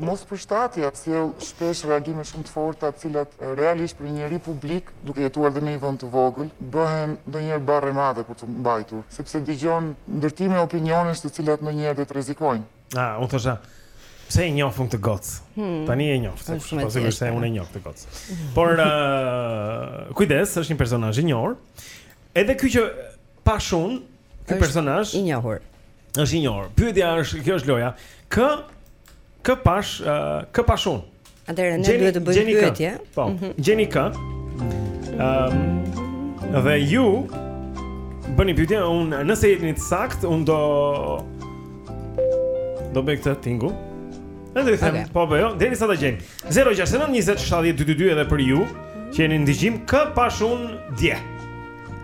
Mospërshtatja sjell shpesh reagime shumë të forta, të cilat realisht për një njeri publik, duke jetuar dhe në një vend të vogël, bëhen ndonjëherë barrë e madhe për t'u mbajtur, sepse dëgjon ndërtime opinionesh të cilat ndonjëherë dhe të rrezikojnë. Ah, unë thosha, pse e njoh unë këtë gocë? Hmm. Tani e njoh, sepse po sigurisht se unë e njoh këtë gocë. Por uh, kujdes, është një personazh i njohur. Edhe ky që pa shumë, ky personazh i njohur. Është i njohur. Pyetja është, kjo është loja. Kë kë pash, uh, kë pash un? Atëherë ne duhet të bëjmë pyetje. Po. Mm -hmm. Gjeni kë? Ëm um, dhe ju bëni pyetje, un nëse jeni të saktë, un do do bëj këtë tingull. Edhe do i them, okay. po, po, jo, derisa ta gjeni. 069 20 70 222 edhe për ju, që jeni n'dëgjim kë pash un dje.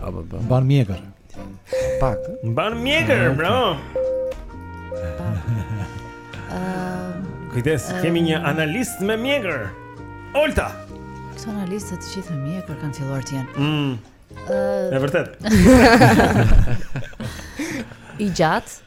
Apo po. Mban mjekër. Pak. Mban mjekër, ah, bravo. Ehm, Kujdes, ehm. kemi një analist me mjekër. Olta. Këto analistët të gjithë me mjekër kanë filluar të jenë. Mm. Ëh. Ehm. Është vërtet. I gjatë.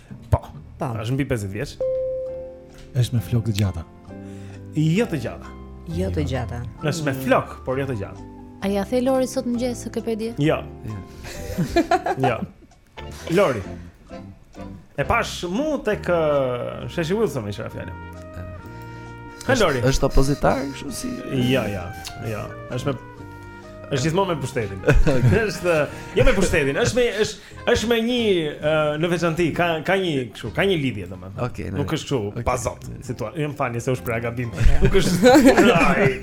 Po. Po. Është mbi 50 vjeç. Është me flokë të gjata. Jo të gjata. Jo të gjata. Është me flok, por jo të gjata. A ja the Lori sot mëngjes s'e ke pe di? Jo. Jo. Lori. E pash mu tek uh, Sheshi Wilson me çfarë fjalë? Ka Lori. Është opozitar, kështu si. Jo, jo. Jo. Është me është gjithmonë me pushtetin. Është jo me pushtetin, është me është Është me një në veçanti, ka ka një kështu, ka një lidhje domethënë. Okej. Okay, nuk është kështu okay. pa zot. Situatë, më fal se u shpreha gabim. Nuk është. Okej,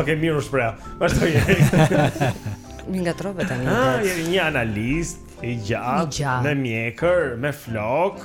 okay, mirë u shpreh. Vazhdoj. Më ngatërrove tani. Ah, je një analist i gjatë, me mjekër, me flok.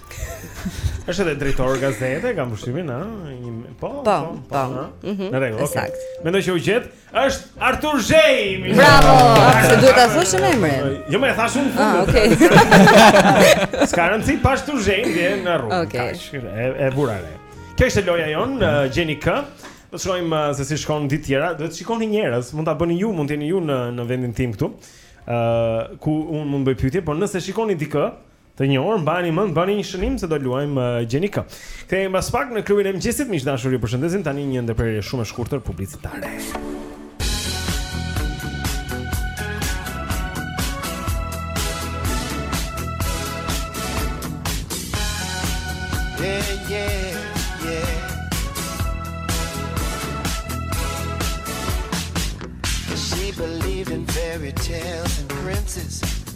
Është edhe drejtor gazete, kam përshtypjen, ha? Një po, po, po. po, po. Mhm. Në rregull, okay. Sakt. Mendoj që u gjet. Është Artur Zheji. Bravo. Se duhet ta thoshe emrin. Jo, më e thash unë. Ah, okay. S'ka rëndsi, pash Artur Zhejin dje në rrugë. Okay. Kaq, e e vura re. Kjo ishte loja jon, gjeni kë. Do të shikojmë uh, se si shkon ditë tjera. Do të shikoni njerëz, mund ta bëni ju, mund të jeni ju në në vendin tim këtu. Ëh, uh, ku un mund të bëj pyetje, por nëse shikoni dikë, Të njohur, mbani mend, bëni një shënim se do luajmë uh, gjeni kë. Kthehemi pas pak në klubin e mëngjesit, miq të dashur, ju përshëndesim tani një ndërprerje shumë e shkurtër publicitare.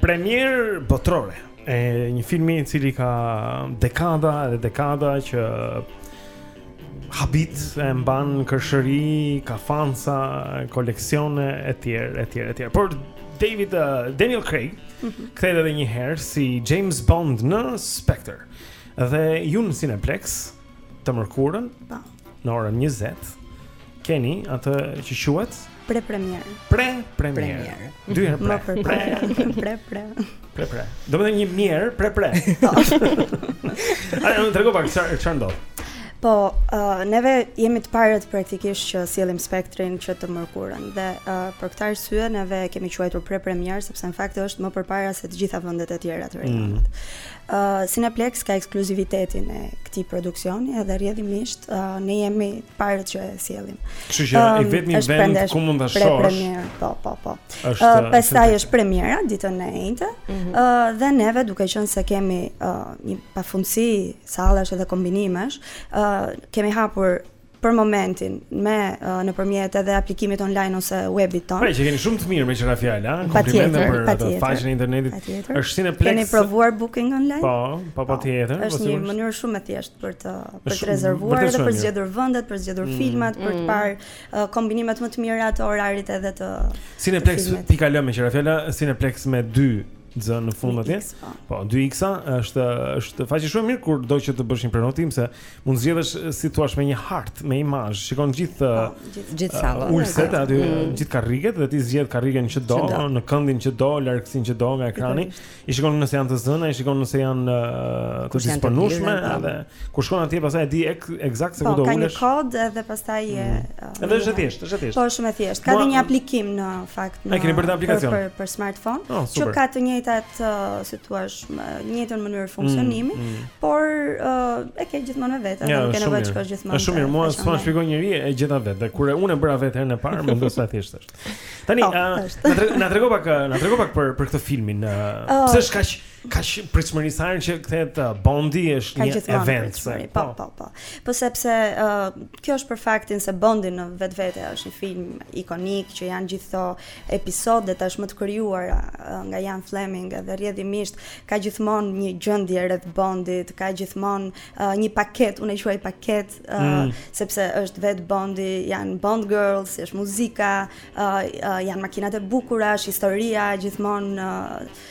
Premierë botërore e një filmi i cili ka dekada dhe dekada që habit e mban kërshëri, ka fansa, koleksione etj etj etj. Por David uh, Daniel Craig mm -hmm. kthehet edhe një herë si James Bond në Spectre. Dhe ju në Cineplexx të mërkurën, po. në orën 20 keni atë që quhet pre premier. Pre premier. Dy herë pre. Pre pre. Pre pre. Pre pre. Domethënë një herë pre pre. Po. A më tregon pak çfarë çfarë ndodh. Po, uh, neve jemi të parët praktikisht që sjellim Spectre-n që të mërkurën dhe uh, për këtë arsye neve kemi quajtur pre premier sepse në fakt është më përpara se të gjitha vendet e tjera të rajonit. Mm. Cineplex ka ekskluzivitetin e këtij produksioni edhe rrjedhimisht uh, ne jemi të parët që e sjellim. Kështu që um, i vetmi vend premier, ku mund ta shohësh. Premier, po, po, po. Është uh, pastaj është premiera ditën e enjte. Mm -hmm. uh, dhe neve duke qenë se kemi uh, një pafundësi sallash edhe kombinimesh, uh, kemi hapur për momentin me uh, nëpërmjet edhe aplikimit online ose webit tonë. Po që keni shumë të mirë meqë ra fjala, ha. Komplimente për atë faqen e internetit. Është Cineplex. Keni provuar booking online? Po, po patjetër. Po, po, është një mënyrë shumë e thjeshtë për të për të rezervuar edhe për zgjedhur vendet, për zgjedhur mm. filmat, për të mm. parë uh, kombinimet më të mira të orarit edhe të Cineplex.al meqë ra fjala, Cineplex me 2 X në fund atje. Po. po, 2 x-a është është faqe shumë mirë kur do që të bësh një prenotim se mund zgjedhësh si thua me një hartë, me imazh, shikon gjithë po, gjithë gjithë sallën. Uh, Ulset po. aty mm. gjithë karriget dhe ti zgjedh karrigen që do, që do. në këndin që do, largësinë që do nga ekrani. I shikon nëse janë të zëna, i shikon nëse janë uh, të disponueshme edhe kur shkon atje pastaj e di eksakt se ku po, do ulesh. Po, ka një kod edhe pastaj mm. Edhe është e thjeshtë, është e thjeshtë. Po shumë e thjeshtë. Ka dhe një aplikim në fakt. Keni bërë aplikacion. për për smartphone, oh, që ka të njëjtat, uh, si thua, të njëjtën mënyrë mm, funksionimi, mm, mm. por uh, e ke gjithmonë me vete, ja, nuk ke nevojë të shkosh gjithmonë. Është shumë mirë, mua s'ma shpjegoi njeri e gjeta vetë. Dhe kur unë e bëra vetë herën e parë, mendoj se thjesht është. Tani, oh, uh, na trego na trego pak, na trego pak për për këtë filmin. Uh, oh. Pse është kaq kaq pritshmëri sa që kthehet uh, Bondi është gjithmonë një event. Po, po, po, po. Po sepse uh, kjo është për faktin se Bondi në vetvete është një film ikonik që janë gjithë këto episode tashmë të krijuara uh, nga Ian Fleming dhe rrjedhimisht ka gjithmonë një gjendje rreth Bondit, ka gjithmonë uh, një paketë, unë e quaj paket Uh, mm. sepse është vetë Bondi, janë Bond girls, është muzika, uh, uh, janë makinat e bukura, është historia gjithmonë uh,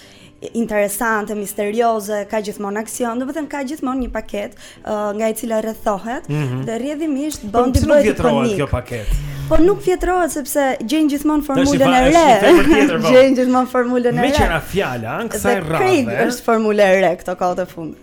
interesante, misterioze, ka gjithmonë aksion, domethënë ka gjithmonë një paketë uh, nga e cila rrethohet mm -hmm. dhe rrjedhimisht po, Bondi bëhet ikonik. Kjo paketë. Po nuk vjetrohet sepse gjen gjithmonë formulën e re. Po. Gjen gjithmonë formulën e re. Meqë ra fjala, an kësaj radhe. Dhe është formula e re këto kohë të fundit.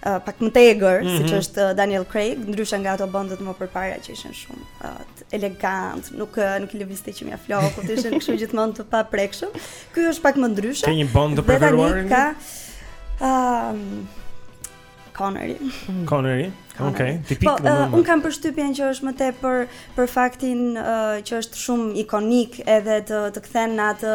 pak më të egër, mm -hmm. siç është Daniel Craig, ndryshe nga ato bondët më përpara që ishin shumë uh, elegant, nuk nuk i lëviste qimja flokut, po ishin kështu gjithmonë të paprekshëm. Ky është pak më ndryshe. Ke një bond të preferuar? Ka um, Connery. Mm. Connery. Okej, okay, tipik. Po, uh, un kam përshtypjen që është më tepër për faktin uh, që është shumë ikonik edhe të të kthen në atë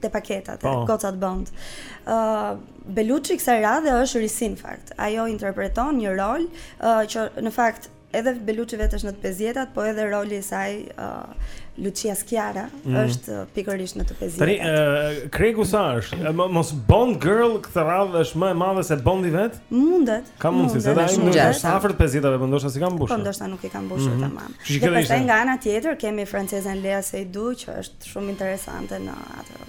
te paketat, po. gocat bond. Ë uh, Beluçi kësaj radhe është risi në fakt. Ajo interpreton një rol uh, që në fakt edhe Beluçi vetë është në të pesëdhjetat, po edhe roli i saj uh, Lucia Sciarra mm. është pikërisht në të pesëdhjetat. Tani uh, Kregu sa është? Uh, mos Bond Girl këtë radhë është më e madhe se Bondi vet? Mundet. Ka mundësi, se ai nuk është afër të pesëdhjetave, po ndoshta s'i ka mbushur. Po ndoshta nuk e ka mbushur mm -hmm. tamam. Dhe pastaj nga ana tjetër kemi francezen Lea Seydoux që është Shumë interesante në atë.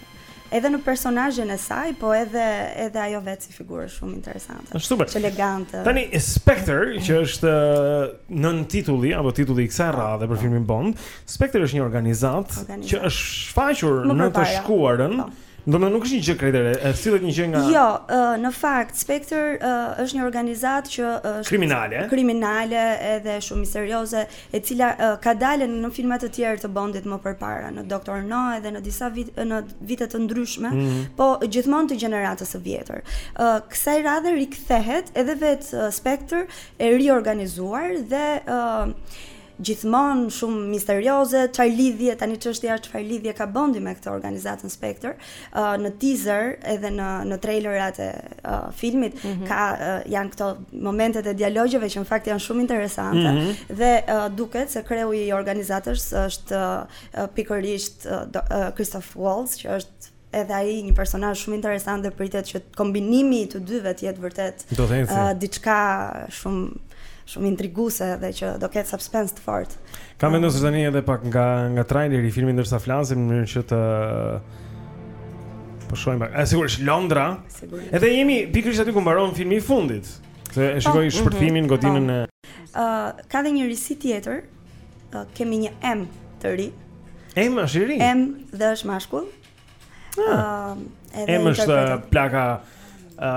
Edhe në personazhin e saj, po edhe edhe ajo vetë si figurë shumë interesante. Është super. Elegante. Tani Spectre, që është nëntitulli apo titulli i kësaj radhe për filmin Bond, Spectre është një organizatë që është shfaqur në të shkuarën. Po. Domethënë nuk është një gjë krejt e re, e sillet një gjë nga Jo, uh, në fakt Spectre uh, është një organizatë që është kriminale, kriminale edhe shumë misterioze, e cila ka dalë në filma të tjerë të Bondit më përpara, në Doktor No edhe në disa vit, në vite të ndryshme, mm -hmm. po gjithmonë të gjeneratës së vjetër. Ë uh, kësaj radhe rikthehet edhe vet uh, Spectre e riorganizuar dhe ë uh, gjithmonë shumë misterioze, çfarë lidhje tani çështja është çfarë lidhje ka Bondi me këtë organizatën Spectre, në teaser edhe në në trailerat e uh, filmit mm -hmm. ka uh, janë këto momentet e dialogjeve që në fakt janë shumë interesante mm -hmm. dhe uh, duket se kreu i organizatës është uh, pikërisht uh, uh, Christoph Waltz që është edhe ai një personazh shumë interesant dhe pritet që kombinimi i të dyve të jetë vërtet uh, diçka shumë Shumë intriguese dhe që do ketë suspens të fortë. Kam vendosur tani edhe pak nga nga traileri i filmit ndërsa flasim në mënyrë që ta shohim pak. Është sigurisht Londra. Sigurisht. Edhe jemi pikërisht aty ku mbaron filmi i fundit. Se e po, shikoj mhm, shpërthimin, po. godinën e. Ë ka dhe një risi tjetër. Kemi një M të ri. M është i ri. M dhe është mashkull. Ah. Ë M është plaka ë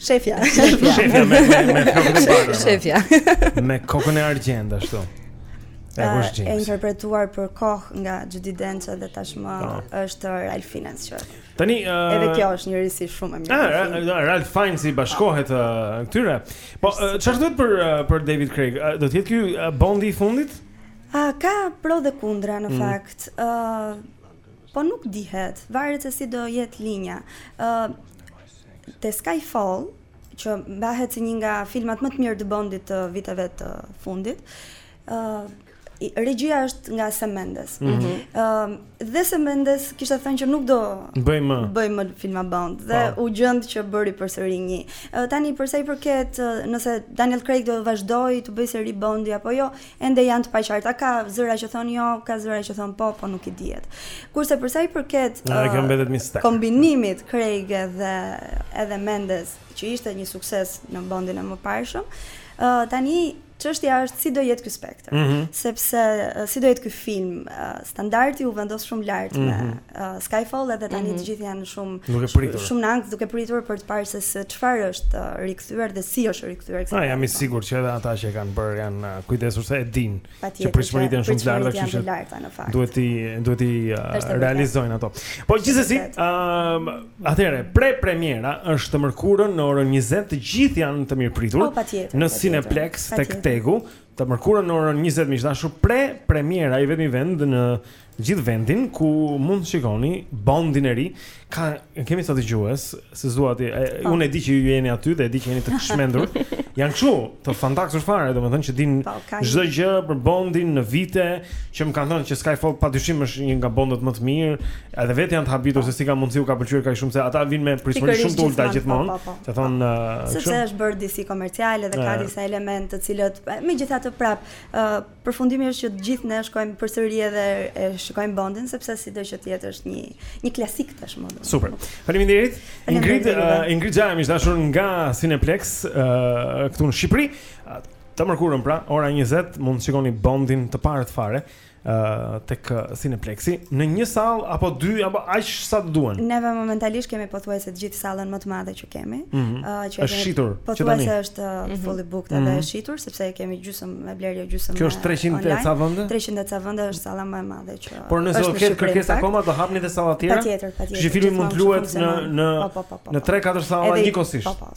Shefja. Shefja me me me kokën e bardhë. Shefja. Me kokën e argjend ashtu. Ja kush ti. E interpretuar për kohë nga Judi Dench dhe tashmë oh. është Ralph Fiennes që. Tani uh, edhe kjo është një risi shumë e mirë. Ah, Ralph Fiennes i bashkohet uh, këtyre. Po çfarë uh, thuhet për uh, për David Craig? Uh, do të jetë ky uh, Bondi i fundit? Ah, uh, ka pro dhe kundra në mm. fakt. Ëh, uh, Po nuk dihet, varet se si do jetë linja. Ë uh, te Skyfall, që mbahet si një nga filmat më të mirë të Bondit të viteve të fundit, ë uh, regjia është nga Sam Mendes. Ëm mm -hmm. uh, dhe Sam Mendes kishte thënë që nuk do bëjë më bëjë më filma Bond dhe pa. Po. u gjend që bëri përsëri një. Uh, tani për sa i përket uh, nëse Daniel Craig do të vazhdojë të bëjë seri Bondi apo jo, Ende janë të paqarta, ka zëra që thonë jo, ka zëra që thonë po, po nuk i dihet. Kurse për sa i përket uh, kombinimit Craig dhe edhe Mendes, që ishte një sukses në Bondin e mëparshëm, uh, tani çështja është si do jetë ky Spectre, mm -hmm. sepse uh, si do jetë ky film, uh, standardi u vendos shumë lart mm -hmm. me mhm. uh, Skyfall edhe tani mm -hmm. të gjithë janë shumë shumë në ankth duke pritur për të parë se se çfarë është uh, rikthyer dhe si është rikthyer kësaj. Ah, jam i sigurt që edhe ata që kanë bërë janë uh, kujdesur se e dinë që pritshmëritë janë shumë të larta, kështu që larta në fakt. Duhet t'i duhet t'i uh, realizojnë ato. Po gjithsesi, ëm uh, atëherë pre premiera është të mërkurën në orën 20 të gjithë janë të mirëpritur oh, në Cineplexx tek Tegu. Të mërkurën në orën 20 miq të dashur pre premiera i vetmi vend në gjithë vendin ku mund të shikoni Bondin e ri. Ka kemi ca dëgjues, se zua ti, po. unë e di që ju jeni aty dhe e di që jeni të çmendur. Janë kështu, të fantaksur fare, domethënë që dinë po, çdo gjë për Bondin në vite, që më kanë thënë që Skyfall padyshim është një nga Bondët më të mirë, Edhe vetë janë të habitur se si ka mundësi u ka pëlqyer kaq shumë se ata vijnë me pritshmëri shumë të ulta gjithmonë. Të thonë kështu. Sepse është bërë disi komercial edhe ka disa elementë të cilët megjithatë prap përfundimi është që të gjithë ne shkojmë përsëri edhe e shikojmë Bondin sepse sido që të jetë është një një klasik tashmë. Super. Faleminderit. Ingrid Ingrid Jam, miq të dashur, nga Cineplexx këtu në Shqipëri. Të mërkurën pra, ora 20, mund të shikoni Bondin të parët fare tek Cineplexxi në një sallë apo dy apo aq sa të duan. Neve momentalisht kemi pothuajse të gjithë sallën më të madhe që kemi, ëh mm -hmm. që është shitur. Pothuajse është mm -hmm. fully booked mm -hmm. dhe është shitur sepse kemi gjysmë me blerje jo gjysmë. Kjo është 300 e ca vende? 300 e ca vende është salla më e madhe që. Por nëse do ketë kërkesë akoma do hapni dhe salla të tjera? Patjetër, patjetër. Që filmi mund të luhet në në po, po, po, në 3-4 salla njëkohësisht. Po, po,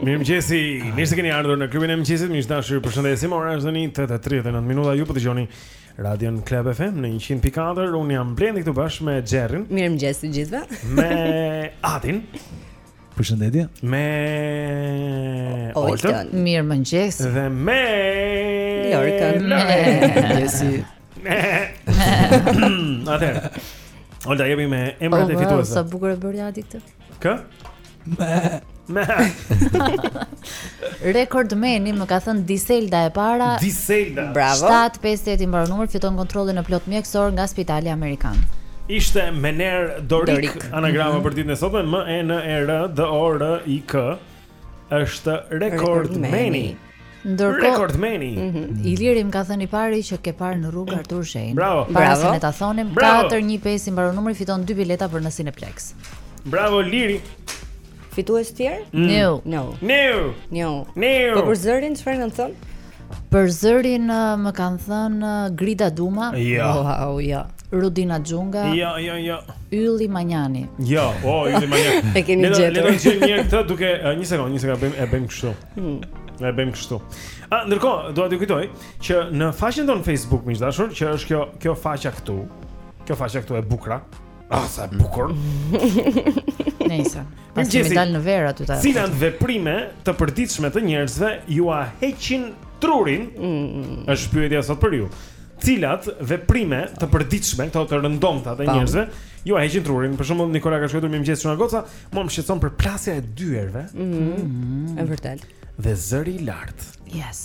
Mirëmëngjesi, mirë se keni ardhur në klubin e mëngjesit, miq të dashur ju përshëndesim, ora është tani 8.39 minuta, ju po dëgjoni Radion Club FM në 100.4, unë jam Blendi këtu bashkë me Xherin Mirëmëngjesi të gjithëve Me Adin Përshëndetje Me Oltën Mirëmëngjesi Dhe me Lorkën Mirëmëngjesi Atëherë Olta jemi me emrat e fituesve. Oh, sa bukur e bëri Adi këtë. Kë? Me. Rekordmeni më ka thënë Diselda e para. Diselda. Bravo. 758 i mbaron numri fiton kontrollin e plotë mjekësor nga Spitali Amerikan. Ishte Mener Dorik, Dorik. anagrama mm -hmm. për ditën e sotme M E N E R D O R I K. është rekordmeni. Ndërkohë rekordmeni. Mm -hmm. Iliri më ka thënë i pari që ke parë në rrugë Artur Zhejin. Bravo. Para se ne ta thonim 415 i mbaron numri fiton dy bileta për në Cineplexx. Bravo Iliri. Fitues të tjerë? Mm. No. No. No. No. Po për zërin çfarë kanë thënë? Për zërin më kanë thënë Grida Duma. Jo. Wow, jo. Rudina Xhunga. Jo, jo, jo. Ylli Manjani. Jo, o oh, Ylli Manjani. e keni gjetur. Le të gjejmë një këtë duke një sekondë, një sekondë, e bëjmë e bëjmë kështu. Hmm. E bëjmë kështu. A ndërkohë dua t'ju kujtoj që në faqen tonë Facebook miq të dashur, që është kjo kjo faqja këtu. Kjo faqja këtu e bukura. Ah, sa e bukur. Nëse pas të dal në verë aty ta. Cilat veprime të përditshme të njerëzve ju a heqin trurin? Mm. Është pyetja sot për ju. Cilat veprime të përditshme këto të rëndomta të njerëzve ju a heqin trurin? Për shembull Nikola ka shkruar më mëngjes shumë goca, mua më shqetëson për plasja e dyerve. Mm. Është vërtet. Dhe zëri i lartë. Yes.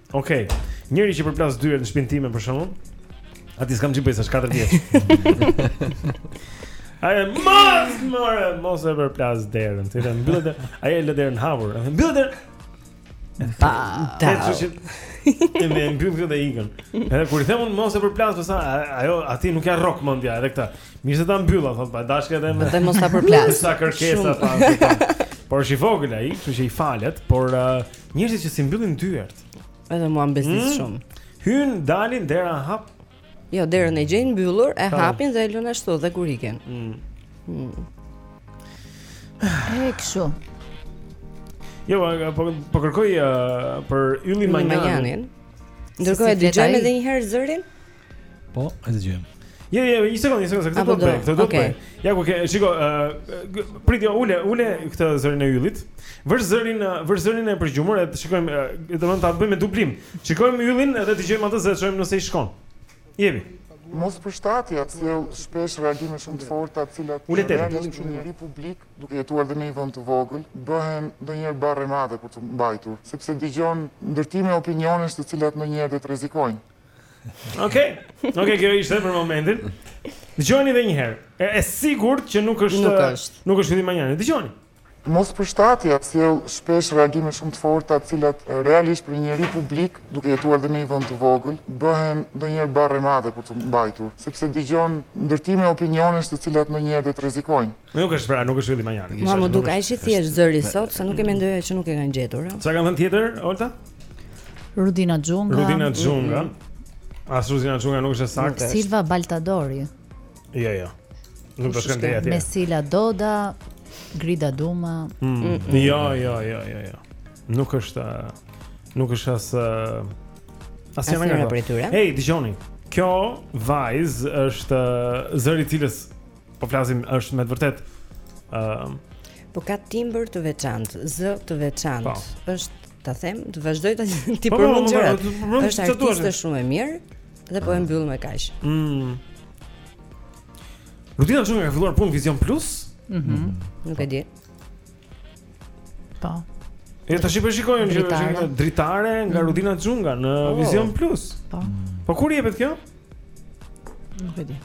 Okej. Okay. Njëri që përplas dyertë në shpinë time për shkakun. Ati s'kam ç'i bëj se është 4 vjeç. Ai mos more, mos e përplas derën. Ti e mbyll derën. Ai e lë derën hapur. Mbyll derën. Pa. Ti çuçi. Ti më mbyll kur të ikën. Edhe kur i them unë mos e përplas, pse ajo aty nuk ia rrok mendja edhe këtë. Mirë se ta mbylla, thotë pa dashje edhe me. Dhe mos ta përplas. Sa kërkesa pa. Por është i vogël ai, kështu që i falet, por uh, Njerëzit që s'i mbyllin dyert. Edhe mua më bezdis mm. shumë. Hyn, dalin, dera hap. Jo, derën e gjejnë mbyllur, e hapin dhe e lënë ashtu dhe kur ikin. Mm. Mm. E kështu. Jo, po po kërkoj uh, për Ylli Manjanin. Ndërkohë e dëgjojmë edhe një herë zërin. Po, e dëgjojmë. Ja, ja, një sekondë, një sekondë, këtë do të bëj, këtë do të bëj. Ja ku ke, shiko, ë, prit, jo, ule, ule këtë zërin e Yllit. Vër zërin, vër zërin e përgjumur, edhe shikojmë, do të mund ta bëjmë me dublim. Shikojmë Yllin edhe dëgjojmë atë zë, shohim nëse i shkon. Jemi. Mospërshtatja të sjell shpesh reagime shumë të forta, të cilat realisht për një njeri publik, duke jetuar dhe në një vend të vogël, bëhen ndonjëherë barrë e madhe për t'u mbajtur, sepse dëgjon ndërtime opinionesh të cilat ndonjëherë dhe të rrezikojnë. Okej. Okej, kjo ishte për momentin. Dëgjoni edhe një herë. E, e sigurt që nuk është Nuk është. nuk është fillim manjani. Dëgjoni. Mos përshtatja sjell shpesh reagime shumë të forta, të cilat e, realisht për një njeri publik, duke jetuar dhe në një vend të vogël, bëhen ndonjëherë barrë e madhe për të mbajtur, sepse dëgjon ndërtime opinionesh të cilat ndonjëherë dhe të rrezikojnë. Nuk është pra, nuk është Ylli Manjani. Mua më duk aq i thjeshtë zëri sot se nuk e mendoja që nuk e kanë gjetur. Ça kanë thënë tjetër, Olta? Rudina Xhunga. Rudina Xhunga. Mm -hmm. As Rudina Xhunga nuk është e saktë. Silva Baltadori. Jo, jo. Nuk do të shkojë deri atje. Mesila Doda, Grida Duma. Mm. Mm -hmm. Jo, jo, jo, jo, jo. Nuk është nuk është as asnjë nga ato. Hey, dëgjoni. Kjo vajzë, zëri i cilës Po flasim është me të vërtet ë uh, Po ka timbër të veçantë, zë të veçantë. Po. Është ta them, të vazhdoj të ti po, po, përmend po, gjërat. Është artiste shumë e mirë dhe po e ah. mbyll me kaq. Mm. Rudina Xhunga ka filluar punë në Vision Plus? Mhm. Mm Nuk e di. Po. E tashi po shikojmë që është një dritare nga mm. Rudina Xhunga në oh. Vision Plus. Po. Po kur jepet kjo? Nuk e di.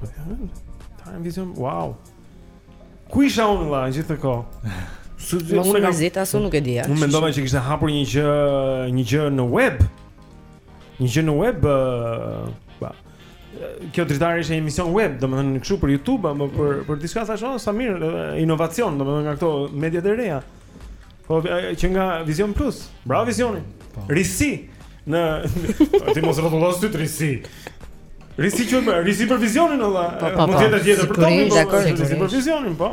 Po ja. Ta në Vision, wow. Ku isha unë la gjithë këtë kohë? Së të unë kam... Zeta, se unë nuk e dija. Unë mendova që kishte hapur një gjë, një gjë në web. Një gjë në web, uh, ba. Kjo dritare ishte një emision web, domethënë kështu për YouTube apo për mm. për diçka thashë, oh, sa mirë, inovacion, domethënë nga këto mediat e reja. Po qenka Vision Plus. Bravo Visioni. Po. Risi në ti mos rrotullos ty risi. Risi qenka, risi për Visionin olla. Po, po, Mund të jetë tjetër për topin, po, risi për Visionin, po.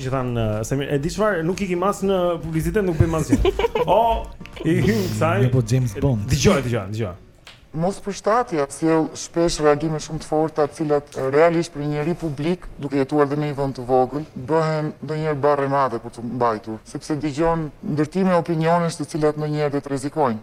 që than uh, se e di çfarë nuk ikim as në publicitet nuk bëjmë asgjë. O i hyjmë kësaj. Ne po James Bond. Dgjoj, dgjoj, dgjoj. Mospërshtatja sjell shpesh reagime shumë të forta, të cilat realisht për një njeri publik, duke jetuar dhe në një vend të vogël, bëhen ndonjëherë barrë e madhe për t'u mbajtur, sepse dëgjon ndërtime opinionesh të cilat ndonjëherë edhe të rrezikojnë.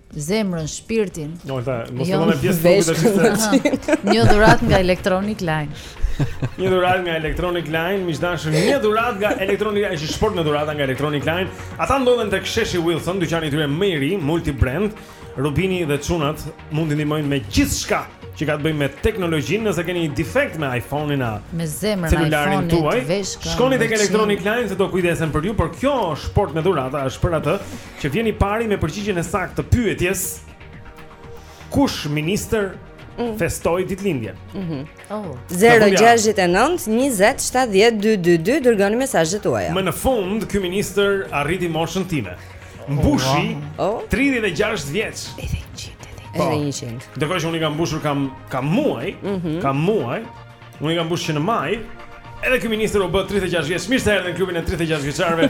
Zemrën, shpirtin. Olta, mos jo, e pjesë të veshkën. Një dhuratë nga Electronic Line. Një dhuratë nga Electronic Line, miq të dashur, një dhuratë nga Electronic Line, është shportë me dhurata nga Electronic Line. Ata ndodhen tek Sheshi Wilson, dyqani i tyre më i ri, multi brand. Rubini dhe çunat mund të ndihmojnë me gjithçka që ka të bëjë me teknologjinë, nëse keni një defekt me iPhone-in a me zemrën e celularit tuaj, shkoni tek Electronic Line se do kujdesen për ju, por kjo është shportë me dhurata, është për atë Që vjen i pari me përgjigjen e saktë të pyetjes Kush ministër mm. festoi ditëlindjen? Mhm. Mm oh. 069 20 70 222 dërgoni mesazhet tuaja. Më në fund ky ministër arriti moshën time. Mbushi oh, oh. 36 vjeç. Edhe 100, edhe 100. Po. Edhe 100. Ndërkohë që unë i kam mbushur kam kam muaj, mm -hmm. kam muaj. Unë i kam mbushur që në maj. Edhe ky ministër u bë 36 vjeç. Mirë se erdhe në klubin e 36 vjeçarëve.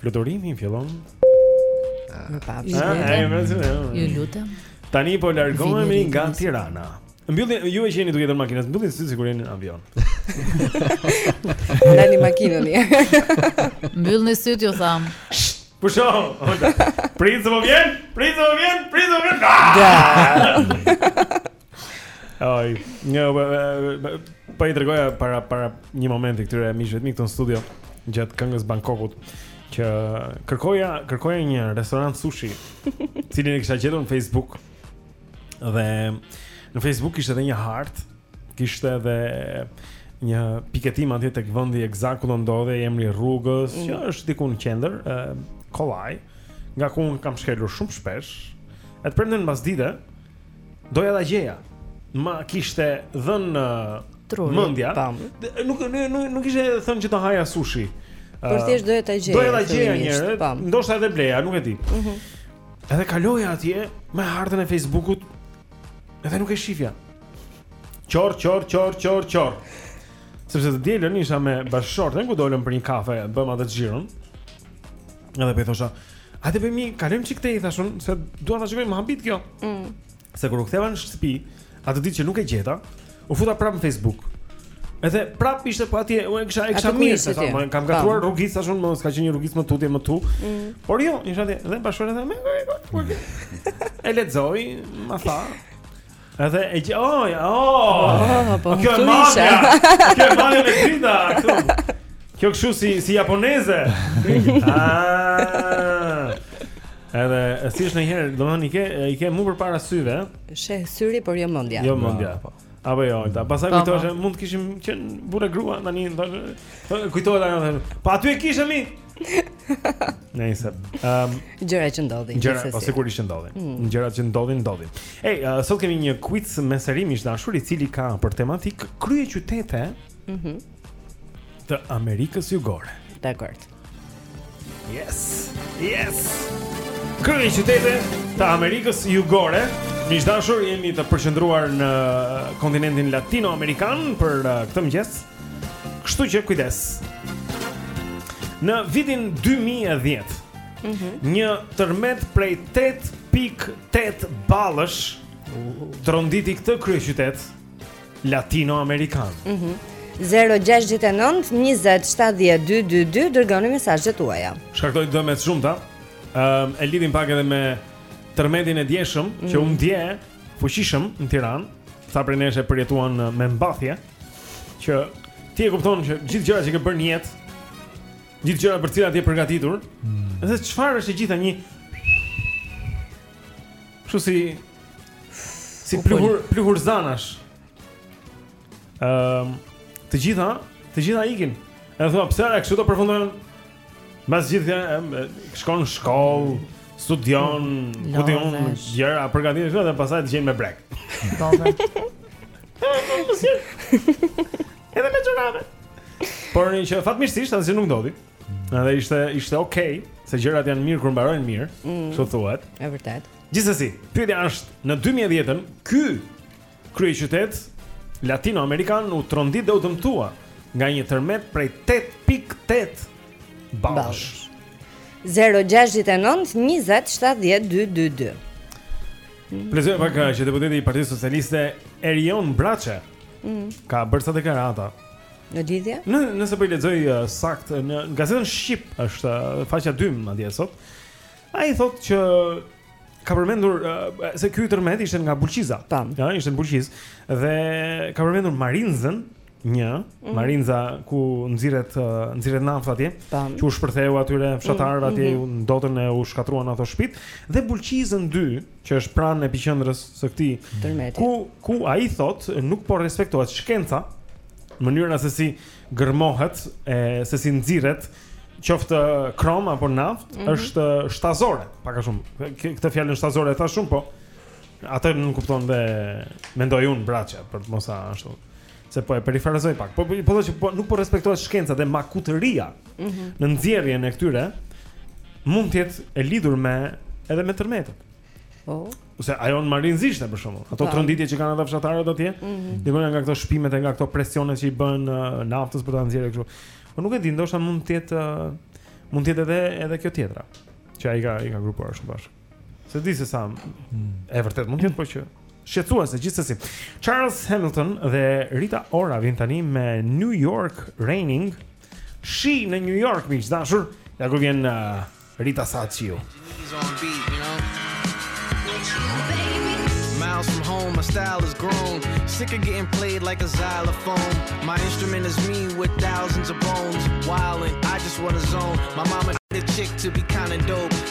Fluturimi fillon. Ju lutem. Ju lutem. Tani po largohemi nga Tirana. Mbyllni ju e jeni duke dhënë makinës, mbyllni sytë sikur jeni në avion. Lëni makinën. Mbyllni sytë ju thashë. Pusho. Prit se po vjen, prit se po vjen, prit se po vjen. Ai, unë po i tregoja para para një momenti këtyre miqve të mi këtu në studio gjatë këngës Bangkokut që kërkoja kërkoja një restorant sushi, të cilin e kisha gjetur në Facebook. Dhe në Facebook kishte edhe një hartë, kishte edhe një piketim atje tek vendi eksakt ku ndodhej, emri i rrugës, mm. që është diku në qendër, kollaj, nga ku unë kam shkelur shumë shpesh. Të premten mbasdite, Doja ta gjeja. Ma kishte dhënë uh, mendja. Nuk nuk nuk ishte thënë që të haja sushi. Por uh, thjesht doja ta gjeja. Doja ta gjeja një herë. Ndoshta edhe bleja, nuk e di. Ëh. Mhm. Edhe kaloja atje me hartën e Facebookut. Edhe nuk e shifja. Qor, qor, qor, qor, qor. Sepse të dielën isha me bashkëshorten ku dolëm për një kafe, bëmë dhe xhiron. Edhe po i thosha, hajde bëjmë një kalojmë çik andej i thashë unë, se dua ta shikoj më habiti kjo. Mm. Se kur u ktheva në shtëpi, atë ditë që nuk e gjeta, u futa prapë në Facebook. Edhe prapë ishte po atje, unë kisha e kisha mirë, se mos kam ngatërruar rrugicë thashë unë, mos ka qenë një rrugicë më tutje më këtu. Mm. Por jo, isha atje, dhe bashkëshortja më. E lexoj, më tha. Edhe e gjë, oj, oh, po, kjo e mafja, kjo e mafja me grita, këtu. Kjo këshu si, si japoneze. Ah. Edhe, si është ndonjëherë, domethënë i ke, i ke mu përpara syve. Sheh syri, por jo mendja. Jo mendja, po. Apo jo, pastaj po, kujtohet, po. mund të kishim qenë burrë e grua, tani, kujtohet, ajo, po aty e kishim, Nëse ehm gjëra që ndodhin, gjëra po sigurisht që ndodhin. Mm. Gjërat që ndodhin, ndodhin. Ej, uh, sot kemi një quiz me seri miq të dashur, i cili ka për tematikë kryeqytete. Mhm. Mm të Amerikës Jugore. Dakord. Yes. Yes. Kryeqytete të Amerikës Jugore. Miq të dashur, jemi të përqendruar në kontinentin latinoamerikan për uh, këtë mëngjes. Kështu që kujdes. Në vitin 2010, mm -hmm. një tërmet prej 8.8 ballësh tronditi këtë kryeqytet latinoamerikan. Mm -hmm. 069 20 70 222 dërgoni mesazhet tuaja. Shkaktoi dëme të shumta. Ëm um, e lidhim pak edhe me tërmetin e djeshëm mm -hmm. që mhm. u ndje fuqishëm në Tiranë. Ca prej nesh e përjetuan me mbathje. që ti e kupton që gjithë gjërat që ke bërë në jetë, gjithë gjërat për të cilat je përgatitur, mm. dhe çfarë është e gjitha një Kështu si si pluhur pluhur zanash. Ëm ehm, um, të gjitha, të gjitha ikin. Edhe thua pse kështu do përfundojë? Mbas gjithë shkon në shkollë, studion, ku di un gjëra përgatitesh edhe pastaj të gjejnë me brekë. Po. Edhe me çorape. Por që fatmirësisht asgjë nuk ndodhi. Edhe ishte ishte okay, se gjërat janë mirë kur mbarojnë mirë, mm. kështu mm. thuhet. Është vërtet. Gjithsesi, pyetja është, në 2010-ën, ky kryeqytet latinoamerikan u trondit dhe u dëmtua nga një tërmet prej 8.8 ballësh. 069 20 70 222. Lexoj pak eh, që deputeti i Partisë Socialiste Erion Braçe mm. ka bërë ca deklarata. Në lidhje? Në, nëse po i lexoj uh, eh, saktë eh, në gazetën Shqip është uh, faqja 2 madje sot. Ai thotë që ka përmendur uh, se ky tërmet ishte nga Bulqiza. Ja, ishte në Bulqizë dhe ka përmendur Marinzën, Një, mhm. Marinza ku nxirret nxirret nafta atje, që u shpërtheu atyre mhm, fshatarëve atje mhm. u ndotën e u shkatruan ato shtëpitë dhe Bulqizën 2, që është pranë epiqendrës së këtij tërmeti. Ku ku ai thotë nuk po respektohet shkenca në mënyrën se si gërmohet e se si nxirret qoftë krom apo naftë mm -hmm. është shtazore, pak a shumë. Këtë fjalën shtazore e thashë unë, po atë nënkupton dhe mendoj unë Braçe për të mos ashtu. se po e perifrazoj pak. Po po, thotë që po nuk po respektohet shkenca dhe makutëria. Ëh. Mm -hmm. Në nxjerrjen e këtyre mund të jetë e lidhur me edhe me tërmetet. Po. Oh. Ose ajo në Marinzë ishte për shembull. Ato po. tronditje që kanë ata fshatarët atje, mm -hmm. ndikon nga këto shpimet e nga këto presione që i bën uh, naftës për ta nxjerrë kështu. Po nuk e di, ndoshta mund të jetë uh, mund të jetë edhe edhe kjo tjetra që ai ka i ka grupuar shumë bashkë. S'e di se sa e vërtetë mund të jetë, por është shqetësuese gjithsesi. Charles Hamilton dhe Rita Ora vijnë tani me New York Raining. Shi në New York miq të dashur, ja ku vjen uh, Rita Sahatçiu. Miles from home, my style is grown. Sick of getting played like a xylophone. My instrument is me with thousands of bones. Wildin', I just wanna zone. My mama a chick to be kinda dope.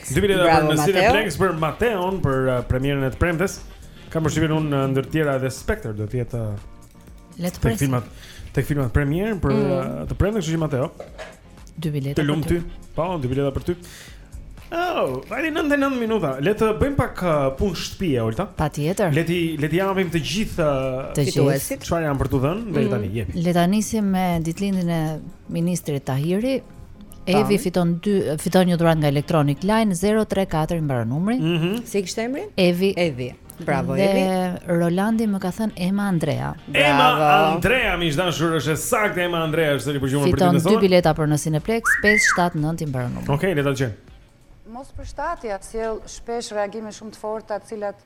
Dy bileta për në Cineplex për Mateon për uh, premierën e të premtes. Kam përshtypjen unë uh, ndër tjera edhe Spectre do të jetë uh, Le të presim. Tek filmat, tek filmat premierën për mm. uh, të premten, kështu që Mateo. Dy bileta. Të lumtë. Po, dy bileta për ty. Oh, vajti nëntë e nëntë minuta. Le të bëjmë pak uh, punë shtëpie, Olta. Patjetër. Le t'i le t'i japim të gjithë uh, të gjithë fituesit çfarë janë për t'u dhënë deri mm. tani. Jemi. Le ta nisim me ditëlindjen e ministrit Tahiri. Evi fiton dy fiton një dhuratë nga Electronic Line 034 i mbaron numri. Mhm. Mm si kishte emrin? Evi. Evi. Bravo dhe Evi. Dhe Rolandi më ka thënë Ema Andrea. Ema Andrea, miq të dashur është saktë Ema Andrea është i përgjuari për ditën e sotme. Fiton dy bileta për në Cineplex 579 i mbaron numri. Okej, okay, le ta gjejmë. Mospërshtatja sjell shpesh reagime shumë të forta, të cilat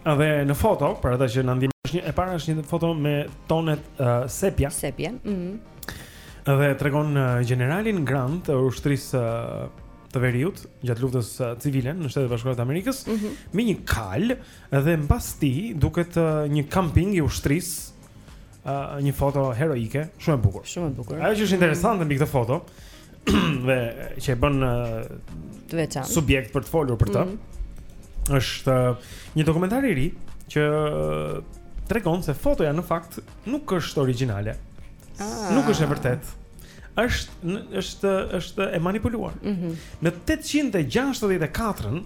Dhe në foto, për ata që na ndjekin, është një e para është një foto me tonet uh, sepia. Sepia. Mhm. Mm dhe tregon uh, gjeneralin Grant të ushtrisë uh, të veriut gjatë luftës uh, civile në Shtetet e Bashkuara të Amerikës mm -hmm. mbi një kal dhe mbas tij duket uh, një kamping i ushtrisë uh, një foto heroike, shumë e bukur. Shumë e bukur. Ajo që është interesante mbi këtë foto dhe që e bën të veçantë. Subjekt për të folur për të. Mm -hmm. Është një dokumentar i ri që tregon se fotoja në fakt nuk është origjinale. Ah. Nuk është e vërtetë. Është është është e manipuluar. Mm -hmm. Në 864-ën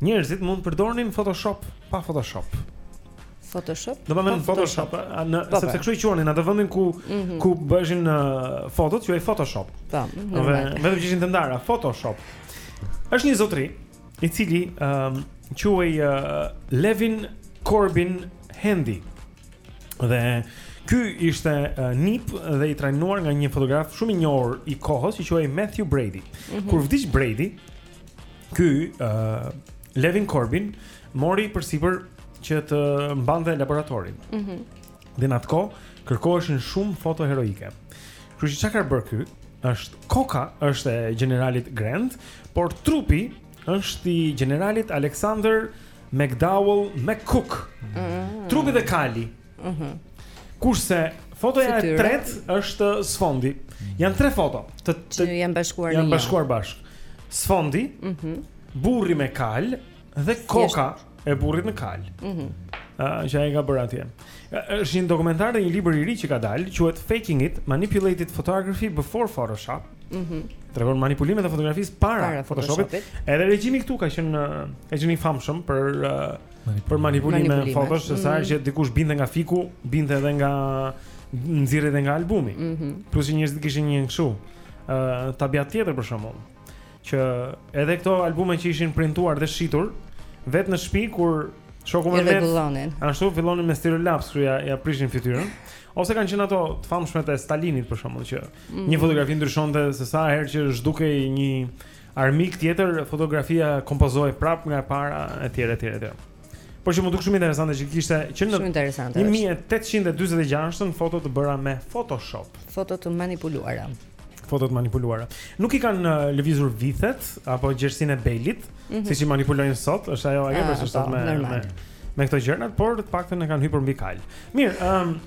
njerëzit mund të përdornin Photoshop pa Photoshop. Photoshop. Do të thonë Photoshop, në po, sepse po. kështu i quanin atë vendin ku mhm. ku bëheshin fotot, quhej Photoshop. Po. Vetëm që ishin të ndara, Photoshop. Është një zotëri i cili ëm quhej Levin Corbin Handy. Dhe ky ishte nip dhe i trajnuar nga një fotograf shumë i njohur i kohës, i quajtur Matthew Brady. Mhm. Kur vdiq Brady, ky Levin Corbin mori përsipër që të mbante laboratorin. Mhm. Mm dhe në atë kohë kërkoheshin shumë foto heroike. Kështu që ça ka bërë ky? Është koka është e gjeneralit Grant, por trupi është i gjeneralit Alexander McDowell McCook. Mm -hmm. Trupi dhe kali. Mhm. Mm Kurse fotoja e tretë është sfondi. Mm -hmm. Janë tre foto të, të që janë bashkuar në një. Janë bashkuar bashkë. Sfondi, mhm, mm burri me kal Dhe koka e burrit në kal. Mhm. Mm uh, që ai ka bërë atje. Është një dokumentar dhe një libër i ri që ka dalë, quhet Faking It: Manipulated Photography Before Photoshop. Mhm. Mm Tregon manipulimet e fotografisë para, para Photoshopit. Photoshopit. Edhe regjimi këtu ka qenë ka qenë i famshëm për manipulime. për manipulime, manipulime fotosh, mm -hmm. sa që dikush binte nga fiku, binte edhe nga nxirrej edhe nga albumi. Mm -hmm. Plus që njerëzit kishin një kështu, ë uh, tabiat tjetër për shembull. Që edhe këto albume që ishin printuar dhe shitur vetë në shtëpi kur shok... Ashtu fillonin me stilolaps, ja ja prishin fytyrën. Ose kanë qenë ato të famshmet e Stalinit për shembull që mm. një fotografi ndryshonte se sa herë që zhdukej një armik tjetër, fotografia kompozohej prapë nga e para etj etj etj. Por që m'u duk shumë interesante që kishte që në 1846-ën foto të bëra me Photoshop. Foto të manipuluara. Foto të manipuluara. Nuk i kanë uh, lëvizur vithet apo gjerësinë e belit, mm -hmm. siç i manipulojnë sot, është ajo ajo ah, për sot po, me me me këto gjëra, por të paktën e kanë hipur mbi kal. Mirë, ëm um,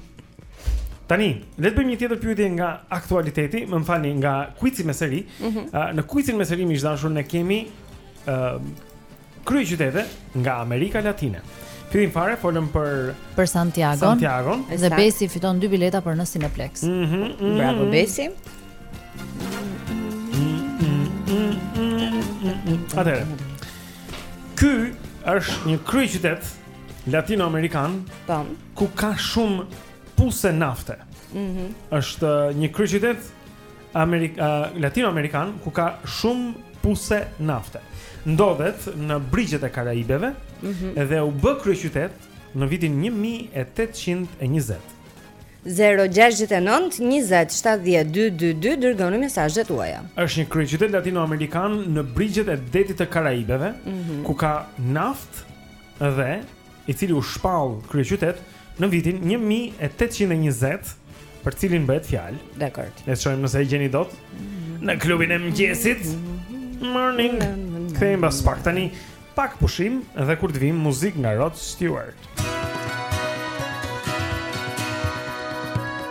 Tani, le të bëjmë një tjetër pyetje nga aktualiteti, më falni nga kuici me seri. Mm -hmm. uh, në kuicin me seri miq të dashur ne kemi ë uh, Kryeqytete nga Amerika Latine. Në fillim fare folëm për për Santiago. Santiago. Dhe Besi fiton dy bileta për në Cineplex. Mhm. Mm mm -hmm. Bravo mhm. Besi. Atëherë. Ky është një kryeqytet latinoamerikan, po, ku ka shumë puse nafte. Mhm. Mm është një kryeqytet Amerik uh, latinoamerikan ku ka shumë puse nafte. Ndodhet në brigjet e Karaibeve mm -hmm. dhe u bë kryeqytet në vitin 1820. 0-6-9-20-7-12-22 Dërgoni mesazhet tuaja është një kryeqytet latinoamerikan Në brigjet e detit të Karaibeve mm -hmm. Ku ka naftë dhe i cili u shpall kryeqytet në vitin 1820, për cilin bëhet fjalë. Dakor. Le të shohim nëse e gjeni dot në klubin e mëngjesit. Morning. Kthehemi pas pak tani, pak pushim dhe kur të vijmë muzikë nga Rod Stewart.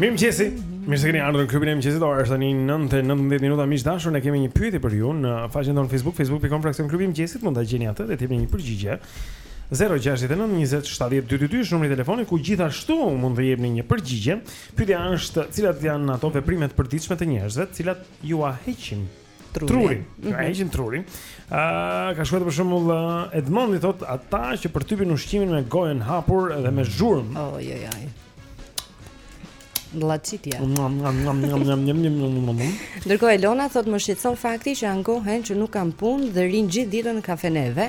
Mirë mëngjesi, mirë se keni ardhur në klubin e mëngjesit, ora është tani 9 e 19 minuta miq të dashur, ne kemi një pyetje për ju në faqen tonë Facebook, facebook.com fraksion klubi i mëngjesit, mund ta gjeni atë dhe të jepni një përgjigje. 0-6-9-20-7-12-22 është numri i telefonit ku gjithashtu mund të jepni një përgjigje. Pyetja është cilat janë ato veprime të përditshme të njerëzve, të cilat jua heqin trurin. Trurin. Jua heqin trurin. Ë, ka shkruar për shembull Edmondi thotë ata që përtypin ushqimin me gojën hapur dhe me zhurmë. Oh, jo, jo. Llaçitja. Ndërkohë Elona thotë më shqetëson fakti që ankohen që nuk kanë punë dhe rrinë gjithë ditën kafeneve.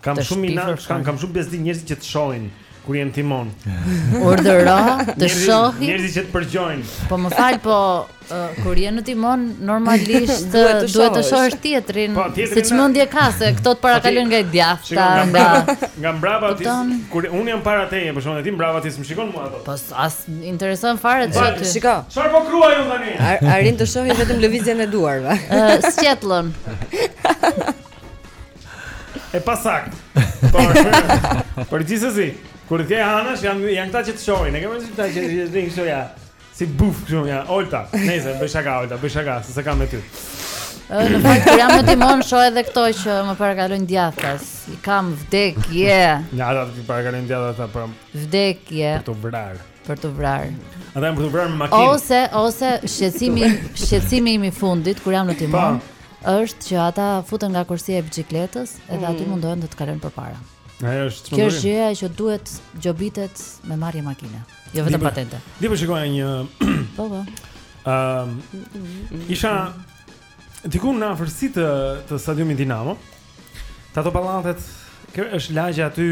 Kam shumë inat, kam kam shumë bezdi njerëzit që të shohin kur jam timon. Urdhëro të shohin. Njerëzit që të përgjojnë. Po më fal, po kur je në timon normalisht duhet të shohësh tjetrin, po, s'e ç'mendje ka se këto të parakalojnë nga djathta, nga nga mbrapa ti. Kur un jam para teje, pse shkon ti mbrapa ti më shikon mua ato. Po s'të intereson fare ti. Po, shiko. Çfarë po kruaj un tani? Arrin të shohin vetëm lëvizjen e duarve. Ë, sqetullën. E pasaktë. Por por gjithsesi, kur ti anash janë janë këta që të shohin. Ne kemi këta që të rrinë kështu ja. Si buf kështu ja. Olta, nëse bëj shaka Olta, bëj shaka, se s'e kam me ty. Në fakt kur jam në timon shoh edhe këto që më parakalojnë djathtas. I kam vdekje. Ja, ata të parakalojnë djathtas ata për vdekje. Për të vrar. Për të vrar. Ata janë për të vrar me makinë. Ose ose shqetësimi, shqetësimi im i fundit kur jam në timon. Pa. është që ata futen nga korsia e biçikletës edhe aty mm. mundohen të të kalojnë përpara. Ajo është çmenduri. Kjo është gjëja që duhet gjobitet me marrje makine, jo vetëm patente. Dhe po shikoja një Po po. Ehm Isha diku në afërsi të të stadiumit Dinamo. Te ato pallatet, kjo është lagja aty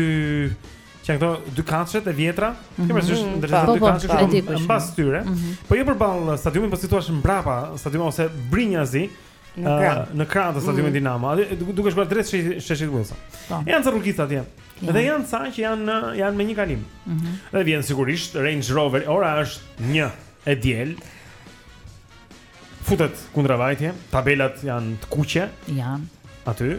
që janë këto dykatëshet e vjetra, mm -hmm. kemi shumë ndërtesa po, dy po, katëshet po, shumë mbas tyre. Mm -hmm. Po jo përballë uh, stadiumit, po situash mbrapa stadiumit ose brinjazi në uh, krah, në krah të stadiumit mm -hmm. Dinamo. Atë duke shkuar drejt sheshit Uillson. Po. Janë ca rrugica atje. Ja. Dhe janë ca që janë uh, janë me një kalim. Mm -hmm. Dhe vjen sigurisht Range Rover, ora është 1 e diel. Futet kundravajtje, tabelat janë të kuqe. Janë. Aty,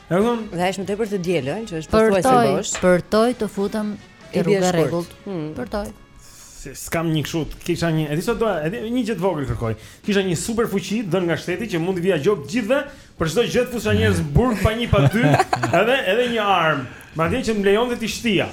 E kupton. Dhe është më tepër të diel, ëh, që është pothuajse bosh. Përton të futet te rruga e rregullt. Hmm. Përton. Se s'kam një kështu, kisha një, e di sa doja, edhe një gjë të vogël kërkoj. Kisha një super fuqi dhënë nga shteti që mund të vija gjobë gjithëve, për çdo gjë të fusja njerëz në burg pa një pa dy, edhe edhe një armë. Madje që më lejonte t'i shtija.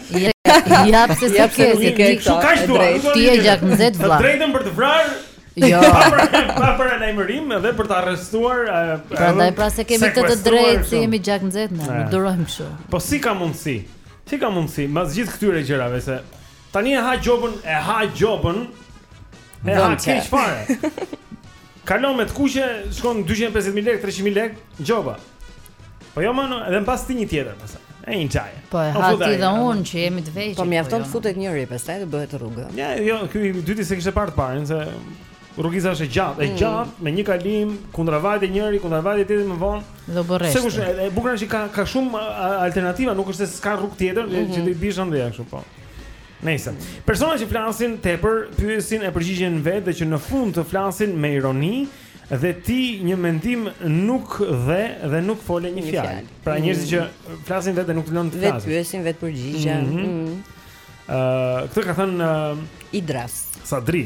Ja pse s'e ke, ti je gjaknxehtë vlla. Të drejtën për të vrarë Jo. Pa paralajmërim dhe për të arrestuar. Prandaj pra s'e kemi këtë të drejtë, se jemi gjaknxehtë ne, nuk durojmë kështu. Po si ka mundsi? Si ka mundsi? Mbas gjithë këtyre gjërave se tani e ha gjobën, e ha gjobën. E ha keq fare. Kalon me të kuqe, shkon 250000 lekë, 300000 lekë, gjoba. Po jo më, edhe mbas tij një tjetër pastaj. E një çaj. Po e ha ti dhe unë që jemi të vegjël. Po mjafton po të jo. futet njëri pastaj të bëhet rrugë. Ja, jo, ky i dyti s'e kishte parë të parën se rrugiza është e gjatë, e mm. gjatë me një kalim kundravajtje njëri, kundravajtje tjetri më vonë. Do bëresh. Se e bukura është që ka shumë alternativa, nuk është se s'ka rrugë tjetër mm -hmm. që t'i biesh ndaj kështu po. Nëse persona që flasin tepër, pyesin e përgjigjen vetë dhe që në fund të flasin me ironi, Dhe ti një mendim nuk dhe dhe nuk fole një fjalë. Pra njerëzit që mm. flasin vetë dhe nuk të lënë të flasin. Vetë pyesin, vetë përgjigjen. Ëh, mhm. mm. uh, këtë ka thënë uh, Idras. Sadri.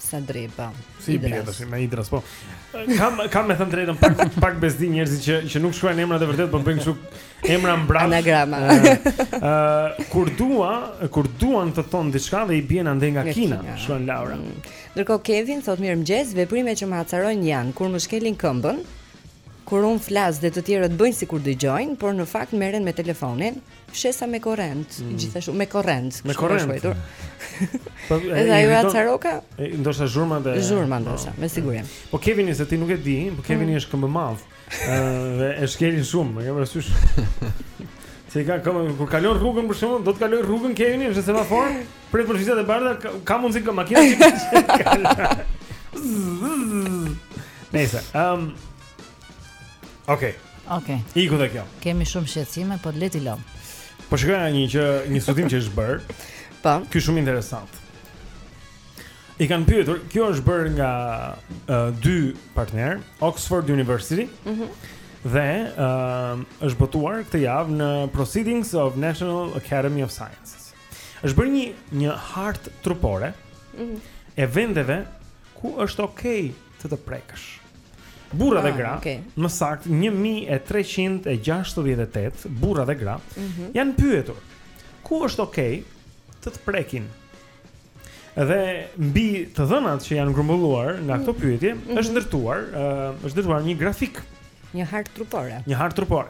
Sadri, po. Si i bie tash me Idras, po. Kam kam me thënë drejtën pak pak bezdi njerëzit që që nuk shkruajnë emrat e vërtetë, po bëjnë kështu emra mbrapa. Anagrama. Ëh, kur dua, kur duan të thonë diçka dhe i bien andej nga Kina, shkruan Laura. Mm. Ndërkohë Kevin thotë mirëmëngjes, veprimet që më acarojnë janë kur më shkelin këmbën, kur unë flas dhe të tjerët bëjnë sikur dëgjojnë, por në fakt merren me telefonin, fshesa me korrent, mm. gjithashtu me korrent, me korrent. Po edhe ajo acaroka? Ndoshta zhurma dhe zhurma ndoshta, po. me siguri. Po Kevin se ti nuk e di, po Kevin mm. është këmbëmadh. Dhe e shkelin shumë, e ke parasysh? Se ka këmbë kur kalon rrugën për shembull, do të kalojë rrugën Kevin në semafor? Te vizat e bardha ka, ka mundësi ka makina që Nëjse, um, ok Ok Iku dhe kjo Kemi shumë shqetësime, po le t'i lëmë Po shkëra një që një studim që është bërë Po Ky shumë interesant I kanë pyetur, kjo është bërë nga uh, dy partner, Oxford University. Mhm. Mm dhe uh, është botuar këtë javë në Proceedings of National Academy of Sciences. Është bërë një një hartë trupore mm -hmm. e vendeve ku është okay të të prekësh. Burra dhe ah, gra, okay. më saktë 1368 burra dhe gra mm -hmm. janë pyetur ku është okay të të prekin. Dhe mbi të dhënat që janë grumbulluar nga këto mhm. pyetje mm -hmm. është ndërtuar, uh, është ndërtuar një grafik Një hartë trupore. Një hartë trupore.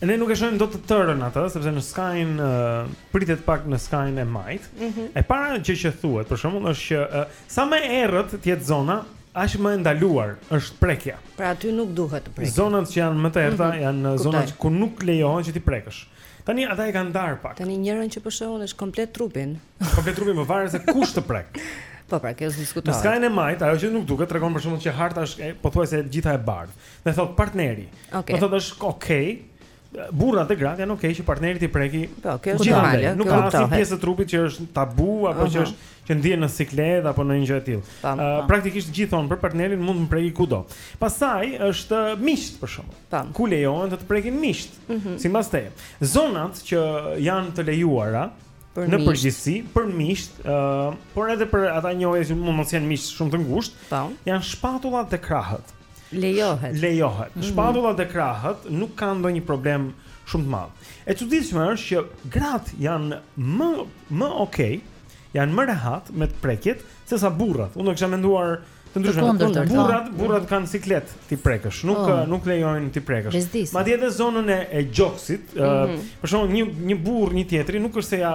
Ne nuk e shohim dot të tërën atë, sepse në skajin uh, pritet pak në skajin e majtë. Mm -hmm. E para gjë që thuhet, për shembull, është që uh, sa më e errët të jetë zona, aq më e ndaluar është prekja. Pra aty nuk duhet të prekësh. Zonat që janë më të errëta mm -hmm. janë zonat ku nuk lejohet që t'i prekësh. Tani ata e kanë ndarë pak. Tani njërin që po shohim është komplet trupin. Komplet trupin, po varet se kush të prek. Po pra, kjo diskutohet. Në skajin e majtë, ajo që nuk duket tregon për shembull që harta është pothuajse e gjitha e bardhë. Dhe thotë partneri. Okay. Do thotë është okay. Burrat dhe gratë janë okay që partneri t'i prekë. Po, kjo është normale. Nuk ka asnjë pjesë të trupit që është tabu apo uh -huh. që është që ndihen në siklet apo ndonjë gjë e tillë. Uh, praktikisht gjithë thonë për partnerin mund të më prekë kudo. Pastaj është miqtë për shembull. Ku lejohen të të prekin miqtë? Mm -hmm. Sipas teje. Zonat që janë të lejuara, për në përgjithësi për miqtë, ë, uh, por edhe për ata njerëz që mund të mos jenë miq shumë të ngushtë, po. janë shpatullat dhe krahët. Lejohet. Lejohet. Mm -hmm. Shpatullat dhe krahët nuk kanë ndonjë problem shumë të madh. E çuditshme është që gratë janë më më okay, janë më rehat me të prekjet sesa burrat. Unë do kisha menduar Të ndryshme. Po. Burrat, burrat kanë siklet t'i prekësh, nuk oh. nuk lejojnë t'i prekësh. Madje edhe zonën e, e gjoksit, mm -hmm. uh, për shembull një një burrë, një tjetri nuk është se ja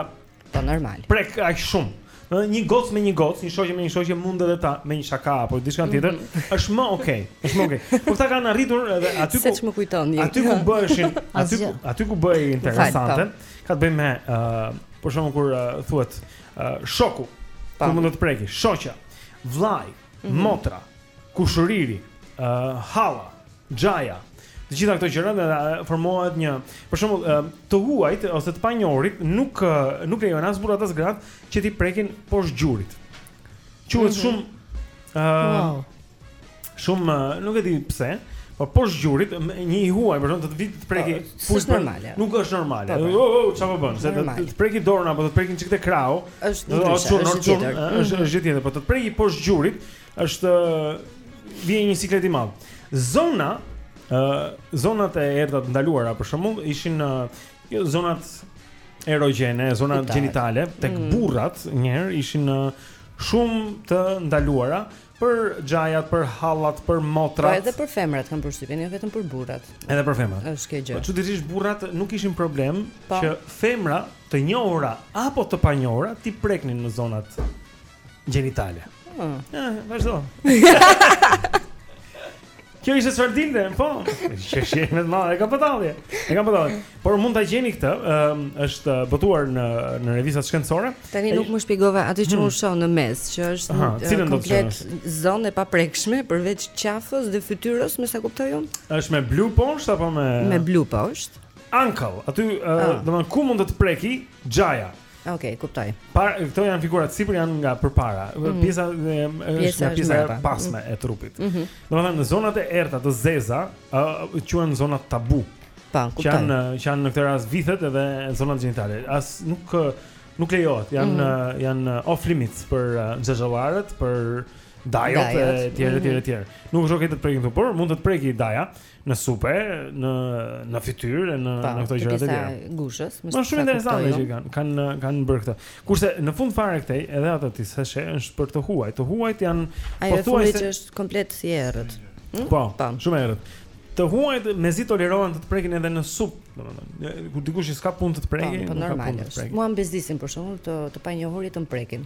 po normal. Prek aq shumë. Në një gocë me një gocë, një shoqë me një shoqë mund edhe ta me një shaka apo diçka mhm. tjetër, mm -hmm. është më okay, është më okay. Por ta kanë arritur edhe aty ku Siç më kujton. Aty ku bëheshin, aty ku aty ku bëhej interesante, po. ka të bëjë me ë uh, për shembull kur uh, thuhet uh, shoku, ku mund të preki, shoqja. Mm Vëllai, mm -hmm. motra, kushëriri, ë uh, halla, xhaja. Të gjitha këto gjëra formohet një, për shembull, uh, të huajt ose të panjohurit nuk uh, nuk lejon as burrat as gratë që t'i prekin poshtë gjurit. Quhet mm -hmm. shumë ë uh, wow. Shumë nuk e di pse, po poshtë gjurit, një i huaj, për shembull të vijë të preki po, nuk është normale. Nuk është normale. Po, po. Oh, oh, çfarë po bën? Se të të preki dorën apo të prekin çik te krahu. Është një gjë, është tjetër. Është është mhm. gjë tjetër, po të preki poshtë gjurit, është vjen një siklet i madh. Zona, ë, zonat e errta të ndaluara për shembull ishin në jo, zonat erogjene, zonat genitale tek mm. burrat, njëherë ishin në shumë të ndaluara, Për xhajat, për hallat, për motrat. Po edhe për femrat kam përshtypjen, jo vetëm për burrat. Edhe për femrat. Është kjo gjë. Po çuditërisht burrat nuk kishin problem pa. Po. që femra të njohura apo të panjohura t'i preknin në zonat gjenitale. Ëh, hmm. vazhdo. Kjo ishte çfarë dilte, po. Sheshi më të madh, e ka patallje. E ka patallje. Por mund ta gjeni këtë, ëm është botuar në në revistat shkencore. Tani nuk më shpjegove atë që hmm. unë shoh në mes, që është Aha, uh, komplet zonë e paprekshme përveç qafës dhe fytyrës, me sa kuptoj unë. Është me blu poshtë apo me Me blu poshtë. Uncle, aty uh, ah. domethënë ku mund të të preki xhaja? Okej, okay, kuptoj. Pra këto janë figurat sipër janë nga përpara. Mm -hmm. Pjesa është nga pjesa e pasme e trupit. Mm -hmm. Domethënë në zonat e errta të zeza, uh, quhen zona tabu. Po, kuptoj. Që janë që janë në këtë rast vithet dhe zonat gjenitale. As nuk nuk lejohet, janë mm -hmm. janë off limits për xhaxhallarët, për dajot e tjera e tjera e mhm. tjera. Nuk është okay të prekin këtu, por mund të të preki daja, në supe, në në fytyrë, në pa, në këto gjëra të tjera. Pjesa gushës, më shumë shumë interesante që kanë, kanë kanë bërë këtë. Kurse në fund fare këtej, edhe ato t'i thashë, është për të huaj. Të huajt janë pothuajse Ai është komplet i errët. Hm? Po, po. shumë errët. Të huajt mezi tolerohen të të prekin edhe në sup, domethënë. Kur dikush i s'ka punë të të prekin, po, po, nuk ka punë të prekin. Mua më bezdisin për shembull të të panjohurit të më prekin.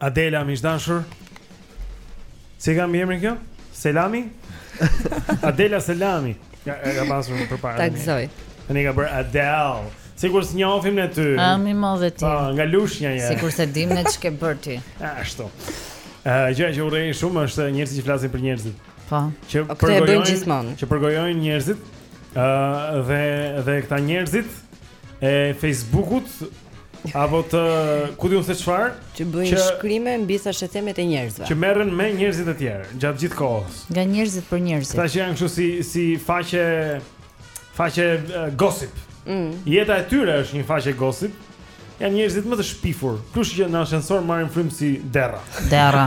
Adela Miq dashur Si ka emrin kjo? Selami? Adela Selami Ja, e ka pasur më përpara Ta gëzoj Tani ka bërë Adel Sikur s'e njofim ne ty A mi mo dhe ti ah, Nga Lushnja je Sikur s'e dimë ne ç'ke bërë ti Ashtu Gjëja që urrej shumë është njerëzit që flasin për njerëzit Po. Që po, këtë e bëjnë gjithmonë. Që përgojojnë njerëzit, ë uh, dhe dhe këta njerëzit e Facebookut apo të ku di unë se çfarë që bëjnë që, shkrime mbi gjëra të jetës e njerëzve. Që merren me njerëzit e tjerë gjatë gjithë kohës. Nga njerëzit për njerëzit. Këta që janë kështu si si faqe faqe uh, gossip. Mm. Jeta e tyre është një faqe gossip janë njerëzit më të shpifur. Plus që në ascensor marrin frymë si derra. Derra.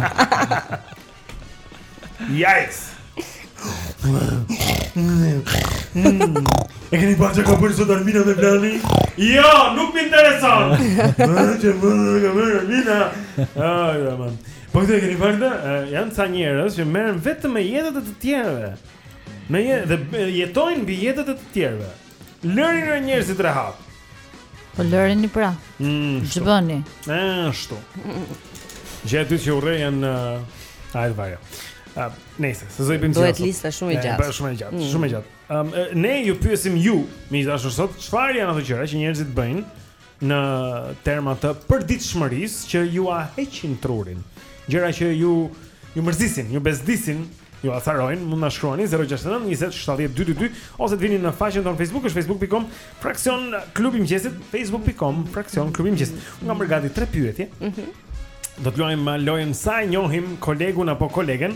Yikes. E keni parë ç'ka bërë sot Armina me Blanin? Jo, nuk më intereson. Bërë ç'bërë ka bërë Armina. Ah, ja man. Po këtë e keni parë këtë? Eh, Janë ca njerëz që merren vetëm me jetët e të tjerëve. Me jetë dhe eh, jetojnë mbi jetët e të tjerëve. Lërini njerëzit rehat. Po lërini pra. Mm, Ç'bëni? Ashtu. Gjëja dy që urrej janë uh, ajë vaja. Uh, Nëse se zoi bim. Duhet lista shumë e gjatë. Po shumë e gjatë, mm. shumë e gjatë. Um, ne ju pyesim ju, miq dashur sot, çfarë janë ato gjëra që njerëzit bëjnë? në terma të përditshmërisë që jua heqin trurin. Gjëra që ju ju mërzisin, ju bezdisin, ju acarojnë, mund na shkruani 069 20 70 222 ose të vini në faqen tonë Facebook, është facebook.com fraksion klubi i mëngjesit, facebook.com fraksion klubi i mëngjesit. Unë kam përgatitur tre pyetje. Mhm. Mm do të luajmë uh, lojën sa e njohim kolegun apo kolegen.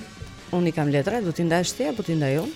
Unë i kam letra, do t'i ndash ti apo t'i ndaj unë?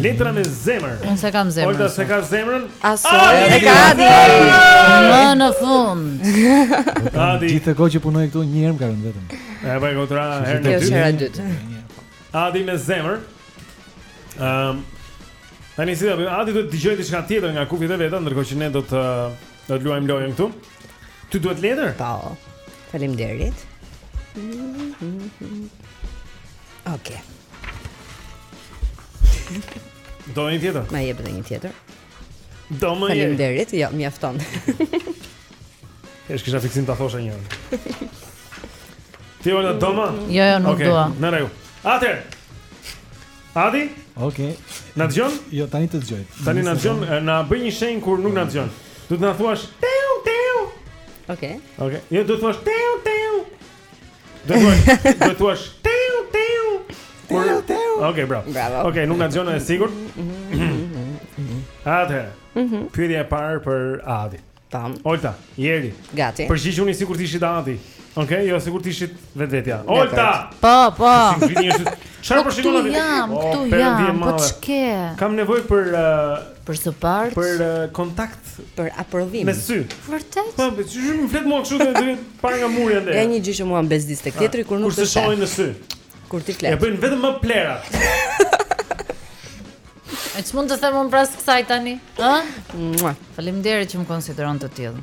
Letra me zemër. Unë s'e kam zemrën. Olta s'e ka zemrën? Asu. E ka Adi. Më në fund. Adi. Gjithë kohën që punoj këtu një herë më ka rënë vetëm. E bëj kontra herën e dytë. Herën e dytë. Adi me zemër. Ehm. Tani si do bëjmë? Adi do të dëgjojë diçka tjetër nga kufjet e veta, ndërkohë që ne do të do të luajmë lojën këtu. Ty të duhet letër? Po. Faleminderit. Okej. Do një tjetër? Ma jep dhe një tjetër. Do më jep. Faleminderit. Jo, mjafton. E kisha fiksim ta thosha një. Ti Olta do më? Jo, jo, nuk dua. Okej, në rregull. Atë. Adi? Okej. Na dëgjon? Jo, tani të dëgjoj. Tani na dëgjon, na bëj një shenjë kur nuk na dëgjon. Do të na thuash teu teu. Okej. Okej. Jo, do të thuash teu teu. Do të thua teu teu. Por teu. Okej, bravo. Bravo. Okej, nuk na dëgjon e sigurt. Atë. Mhm. Pyetja e parë për Adi. Tam. Olta, Jeri. Gati. Përgjigjuni sikur të ishit Adi. Okej, jo sikur të ishit vetvetja. Olta. Po, po. Çfarë po shikon Adi? Jam, po, tu jam. Po ç'ke? Kam nevojë për uh, Për support. Për uh, kontakt. Për aprovim. Me sy. Vërtet? Po, më thua më flet mua kështu të para nga muri andej. Ka një gjë që mua m'bezdis tek tjetri kur nuk të shohin në sy. Kur ti flet. E bëjnë vetëm më plerat. E që mund të themë prapa kësaj tani? Ha? Faleminderit që më konsideron të tillë.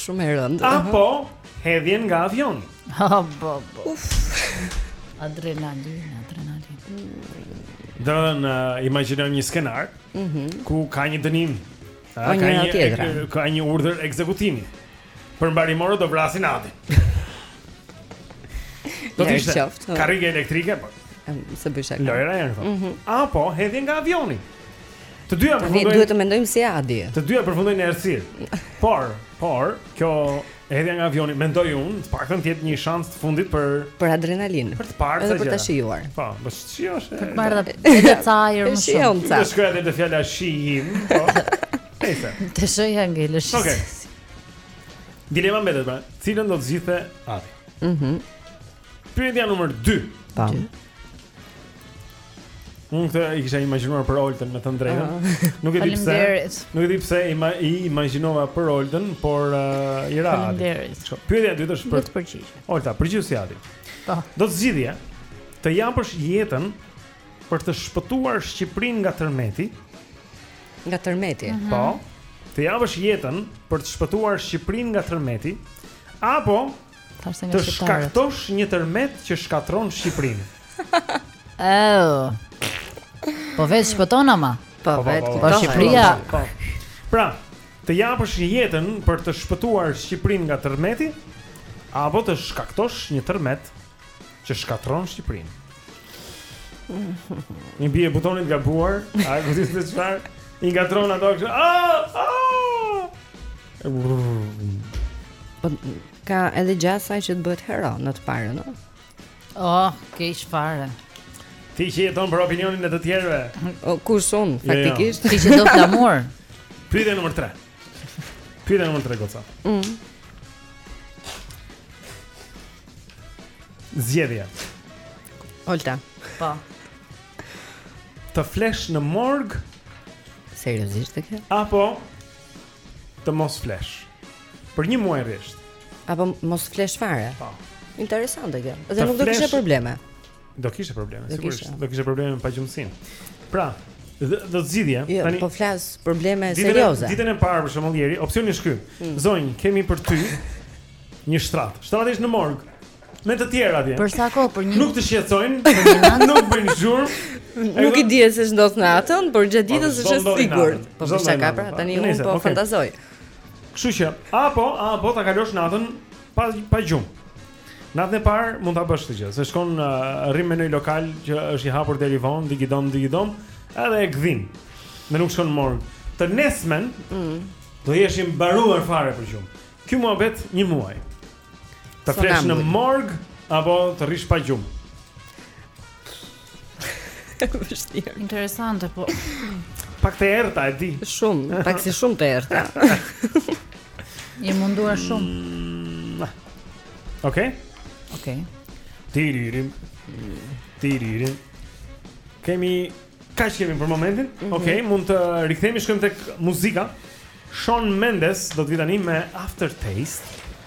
Shumë e rëndë. Apo hedhjen nga avioni. Ha bo bo. Uf. Adrenalin, adrenalin. Do të uh, imagjinojmë një skenar. Mhm. Mm ku ka një dënim. Ka një ka një, ka një urdhër ekzekutimi. Përmbarimorët do vrasin Adin. do të ishte. Karrige elektrike, po. Se bëj shaka. Lojra janë këto. Mm -hmm. Apo hedhjen nga avioni. Të dyja përfundojnë. Duhet të mendojmë si Adi. Të dyja përfundojnë në errësirë. Por, por, kjo hedhja nga avioni, mendoj unë, të paktën të jep një shans të fundit për për adrenalinë. Për të parë edhe për ta shijuar. Po, po shijosh. Për të marrë edhe ca ajër më shumë. Do shkoj edhe te fjala shijim, po. Nëse. Të shoh engjëjsh. Okej. Okay. Dilema mbetet pra, cilën do të zgjidhte Adi? Mhm. Mm Pyetja numër 2 Tam Unë këtë e kisha imagjinuar për Oltën me thënë drejtën ah. Nuk e di pse Nuk e di pse ima, imagjinova për Oltën Por uh, i ra Faleminderit Pyetja e dytë është për Le të përgjigjet Olta, përgjigju si Adi po. Do të zgjidhja Të japësh jetën Për të shpëtuar Shqiprin nga tërmeti Nga tërmeti mm -hmm. Po Të japësh jetën Për të shpëtuar Shqipërinë nga tërmeti Apo Apo Thashë nga shqiptarët. Të shkaktosh një tërmet që shkatërron Shqipërinë. Oh. Po vetë shpëton ama. Po, po vetë shpëton. Po Shqipëria. Po. Pra, të japësh jetën për të shpëtuar Shqipërinë nga tërmeti apo të shkaktosh një tërmet që shkatërron Shqipërinë. I bie butonit të gabuar, a kupton se çfarë? I ngatërron ato që ah! ah! Po ka edhe gjasa që të bëhet hero në të parën, no? Oh, keq fare. Ti që jeton për opinionin e të tjerëve. O kush unë, jo, jo. faktikisht. Ti që do flamur. Pyetja numër 3. Pyetja nr. 3 goca. Mm. Zgjedhja. Olta. Po. Të flesh në morg? Seriozisht e ke? Apo të mos flesh. Për një muaj rresht. Apo mos flesh fare. Po. Interesante kjo. Dhe nuk do të kishe probleme. Do kishte probleme, sigurisht. Do kishte probleme me pagjumësinë. Pra, do të zgjidhje. Jo, tani po flas probleme serioze. Ditën e parë për shembull Jeri, opsioni është ky. Mm. Zonjë, kemi për ty një shtrat. Shtrati është në morg. Me të tjerë atje. Për sa kohë për një Nuk të shqetësojnë, nuk bëjnë zhurmë. Nuk i di se ç'ndodh natën, por gjatë ditës po, është e sigurt. Po për sa ka pra, tani unë po fantazoj. Kështu që, apo, apo ta kalosh natën pa pa gjumë. Natën e parë mund ta bësh këtë gjë, se shkon uh, rri me një lokal që është i hapur deri vonë, digidom digidom, edhe e gdhin. Dhe nuk shkon morg. Të nesmen mm. do jesh i mbaruar fare për gjumë. Ky muhabet një muaj. Të flesh në morg apo të rrish pa gjumë. Vështirë. Interesante, po. Pak të errta, e di. Shumë, pak si shumë të errta. Je munduar shumë. Mm, okej. Okej. Tiririm. Tiririm. Kemi kaq kemi për momentin. Mhm. Okej, mund të rikthehemi shkojmë tek muzika. Shawn Mendes do të vi tani me Aftertaste.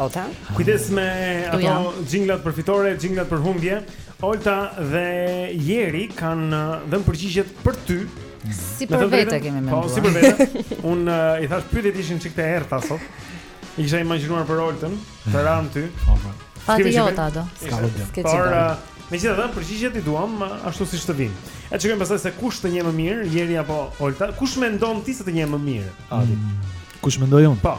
Olta. Kujdes me ato jinglat për fitore, jinglat për humbje. Olta dhe Jeri kanë uh, dhënë përgjigjet për ty. Si për vete kemi po, menduar. Po, si për vete. Un uh, i thash pyetjet ishin çik të errëta sot. I kisha imagjinuar për Oltën, por ran ty. Po. po. Fati jot Ado. S'ka problem. Por uh, megjithatë përgjigjet i duam ashtu siç të vijnë. E shohim pastaj se kush të njeh më mirë, Jeri apo Olta? Kush mendon ti se të njeh më mirë? Adi. Mm. Kush mendoj unë? Po.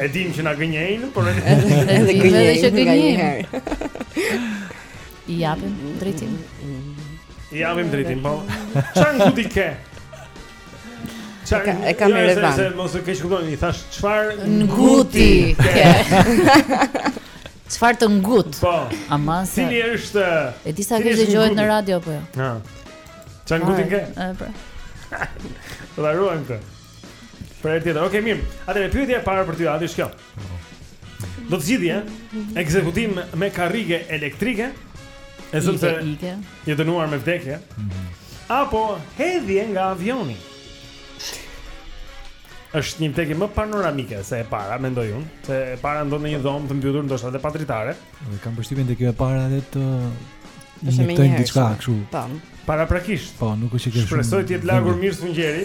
E dim që na gënjejnë, por edhe edhe gënjejnë që gënjejnë. I japim drejtim. I japim drejtim, po. Ça nguti ke? Ça? E kam me revan. Nëse mos e ke kuptuar, i thash çfarë nguti ke? Çfarë të ngut? Po. Aman se. Cili është? E di sa keq dëgjohet në radio apo jo? Na. Ça nguti ke? Po. E ruajmë këtë. Për herë tjetër. Okej, okay, mirë. Atëherë pyetja e parë për ty Adi është kjo. Do të zgjidhje ekzekutim me karrige elektrike. E zëm se je dënuar me vdekje. Mhm. Apo hedhje nga avioni. Është një vdekje më panoramike se e para, mendoj unë, se e para ndodh në një dhomë të mbyllur ndoshta edhe pa dritare. Dhe kam përshtypjen se kjo e para edhe të Është më një diçka kështu. Po. Paraprakisht. Po, nuk është që ke shumë. Shpresoj të jetë lagur mirë sfungjeri.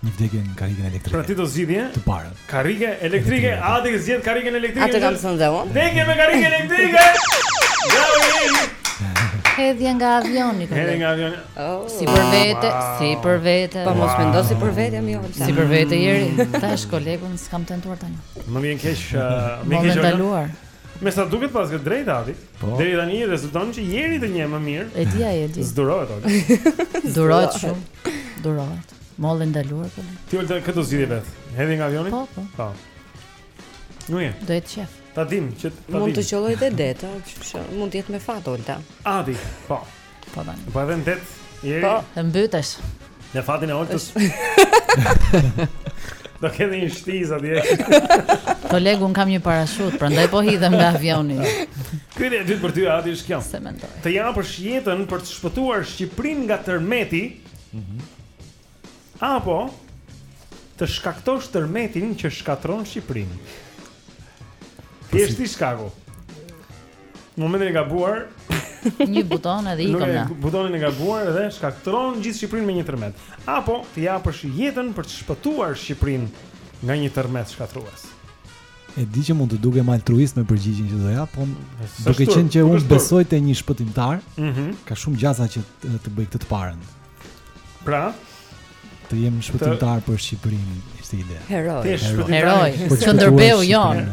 Një vdekje në karrigen elektrike. Pra ti do zgjidhje? Të parën. Karrige elektrike. A ti zgjidh karrigen elektrike? Atë kam thënë dhe unë. Vdekje me karrigen elektrike. Bravo Jeri. Hedhje nga avioni. Hedhje nga avioni. Oh. Si për vete, si për vete. Po mos mendo si për vete më jo. Si për vete Jeri. Tash kolegun s'kam tentuar tani. Më vjen keq, uh, më vjen keq. Mollë e ndaluar. Me sa duket paska të drejtë Adi po. Deri tani rezulton që Jeri të njeh më mirë E di ai e di S'durohet Adi S'durohet shumë S'durohet Mollë e ndaluar po. Ti Olta këtë zgjidhje vetë. Hedhje nga avioni? Po, po. Po. Nuk e. Do të qejf. Ta dim që ta dim. Mund të qëllojë dhe det, që mund të jetë me fat Olta. Adi, po. Po dan. Po edhe në det. Po, të mbytesh. Në fatin e Oltës. Do kemi një shtiz atje. Kolegu, unë kam një parashut, prandaj po hidhem nga avioni. Pyetja e dytë për ty, Adi, është kjo. S'e mendoj. Të japësh jetën për të shpëtuar Shqipërinë nga tërmeti. Mhm. Mm Apo të shkaktosh tërmetin që shkatërron Shqipërinë. Thjesht ti shkaku. Në momentin e gabuar, një buton edhe ikëm na. Butonin e gabuar dhe shkatërron gjithë Shqipërinë me një tërmet. Apo të japësh jetën për të shpëtuar Shqipërinë nga një tërmet shkatërrues. E di që mund të dukem altruist me përgjigjen që do jap, por duke qenë që unë besoj te një shpëtimtar, mm -hmm. ka shumë gjasa që të bëj këtë të parën. Pra, të jem shpëtimtar të... për Shqipërinë, ishte ideja. Heroi. Ti shpëtimtar. Heroi. Skënderbeu jonë.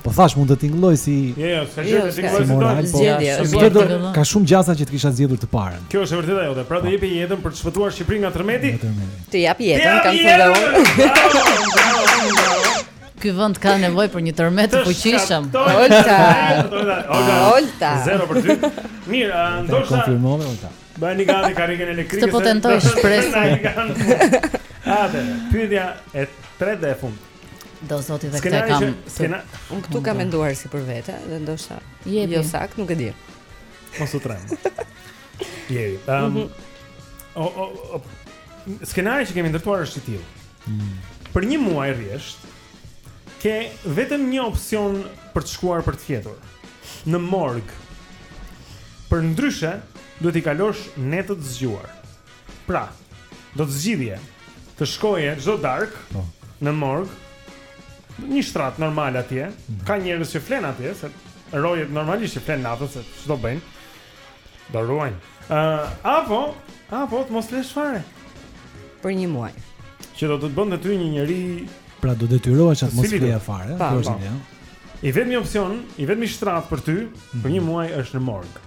Po thashë mund të tingëllojë si Jo, jo, s'ka gjë të tingëllojë si moral, po. Zgjedhje. Ka shumë gjasa që të kisha zgjedhur të parën. Kjo është e vërtetë ajo, pra do jepje jetën për të shpëtuar Shqipërinë nga tërmeti. Të jap jetën, kam thënë unë. Ky vend ka nevojë për një tërmet të fuqishëm. Olta. Olta. Zero për dy. Mirë, uh, ndoshta. Konfirmove Olta. Bëni gati karrigen elektrike. Këtë po tentoj shpresë. Atëherë, pyetja e tretë dhe e fundit. Do zoti dhe këtë kam. Skena, unë këtu kam menduar si për vete dhe ndoshta jo saktë, nuk e di. Mos u tremb. Jeri. Ehm. Mhm. O o o. Skenari që kemi ndërtuar është i tillë. Mm. Për një muaj rresht ke vetëm një opsion për të shkuar për të fjetur në morg. Përndryshe duhet t'i kalosh netët zgjuar. Pra, do të zgjidhje të shkoje çdo darkë po. në morg. Një shtrat normal atje, mm. ka njerëz që flenë atje se rojet normalisht që flenë natën se ç'do bëjnë. Do ruajnë. Ë, uh, apo, apo të mos flesh fare për një muaj. Që do të të bënte ty një njeri, pra do detyrohesh a të mos flija fare, kjo është ide. I vetmi opsion, i vetmi shtrat për ty për një mhm. muaj është në morg.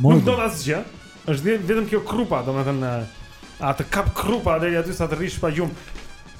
Morg. Nuk do të asgjë. Është vetëm kjo krupa, domethënë a të kap krupa deri aty sa të rrish pa gjumë.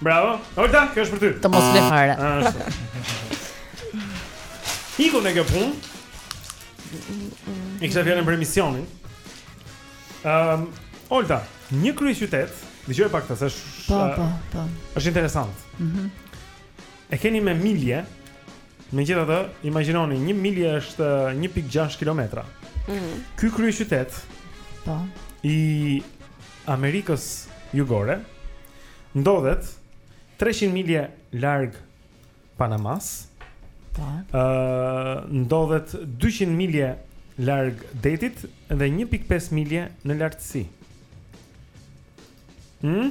Bravo. Olta, kjo është për ty. Të mos fle fare. Iku në kjo punë. E kisha fjalën për emisionin. Ehm, um, Olta, një kryeqytet, dëgjoje pak këtë, është Po, po, po. Është interesant. Mhm. Mm e keni me milje. Megjithatë, imagjinoni, një milje është 1.6 kilometra. Mhm. Mm Ky kryeqytet Po. i Amerikës Jugore ndodhet treqind milje larg Panamasë. Po. Ë ndodhet dyqind milje larg detit dhe një pikë pesë milje në lartësi. Hm?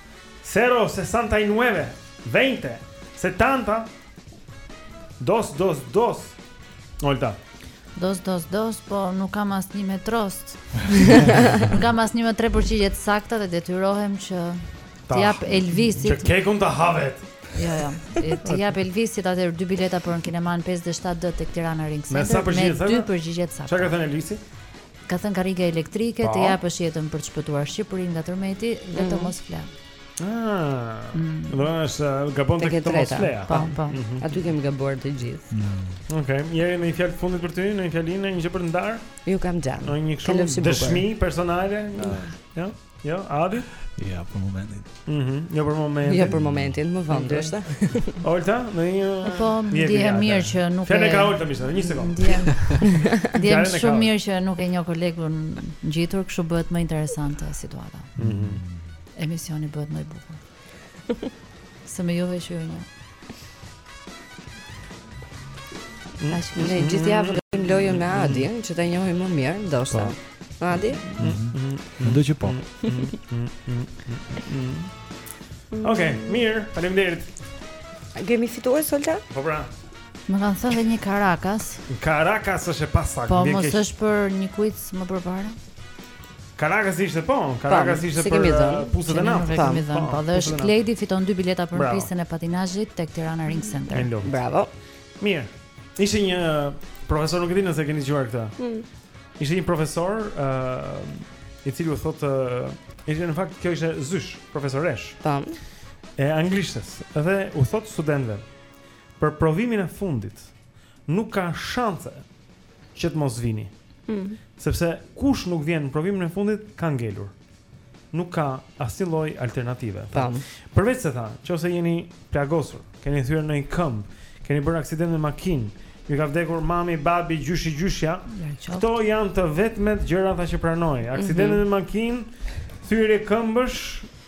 Cero sessanta y nueve, veinte, setanta, dos, dos, dos, Olta. Dos, dos, dos, po nuk kam asnjë me tres. Nuk kam asnjë me tre përgjigje të sakta dhe detyrohem që t'i jap Elvisit. Që kekun të havet. Jo, jo. T'i jap Elvisit atëherë dy bileta për në kinemanë 5 7D tek Tirana Ring Center me, sa me dy përgjigje të sakta. Çfarë ka thënë Elvisi? Ka thënë karrige elektrike, të po. japësh jetën për të shpëtuar Shqipërinë nga tërmeti dhe të mhm. mos fle. Ah. Mm. Do të thotë gabon tek të mos fle. Po, po. Mhm. Aty kemi gabuar të gjithë. Mm. Okej, Jeri, ndonjë fjalë të fundit për ty, ndonjë fjali, ndonjë gjë për të ndarë? Ju kam gjatë. Ndonjë kështu dëshmi personale? Ah. Jo. Jo, Adi? Jo, për momentin. Mhm, mm jo për momentin. Jo për momentin, më vonë është. Olta, ndonjë Po, ndjehem mirë që nuk e. Fjalë ka Olta më shumë, një sekond. Ndjehem shumë mirë që nuk e njoh kolegun ngjitur, kështu bëhet më interesante situata. Mhm. Mm Emisioni bëhet më i bukur. Se me juve që ju njoh. Ne gjithë javën e bëjmë lojën me Adin Që të njohim më mirë, ndoshta po. Adi? Ndoshta po Ok, mirë, palim derit Kemi fitues, Olta? Po pra Më kanë thënë dhe një Karakas. Karakas është e pasaktë. Po, mos është për një kuiz më përpara Karakas ishte po, Karakas ishte për uh, puset e naftës. Po, kemi dhënë, po, po dhe është Klejdi fiton dy bileta për pistën e patinazhit tek Tirana Ring Center. Bravo. Mirë. Ishte një uh, profesor, nuk e di nëse keni dëgjuar këtë. Mm. Ishte një profesor, ë, uh, i cili u thotë, uh, ishte në fakt kjo ishte zyshë, profesoreshë. Tam. E anglishtes. Dhe u thotë studentëve, për provimin e fundit nuk ka shanse që të mos vini. Mm. Sepse kush nuk vjen në provimin e fundit ka ngelur. Nuk ka asnjë lloj alternative. Pra, përveç se tha, nëse jeni plagosur, keni thyer ndonjë këmbë, keni bërë aksident me makinë, ju ka vdekur mami, babi, gjyshi, gjyshja, këto janë të vetmet gjëra që pranoj. Mhm. Aksidente mm -hmm. me makinë, thyerje këmbësh,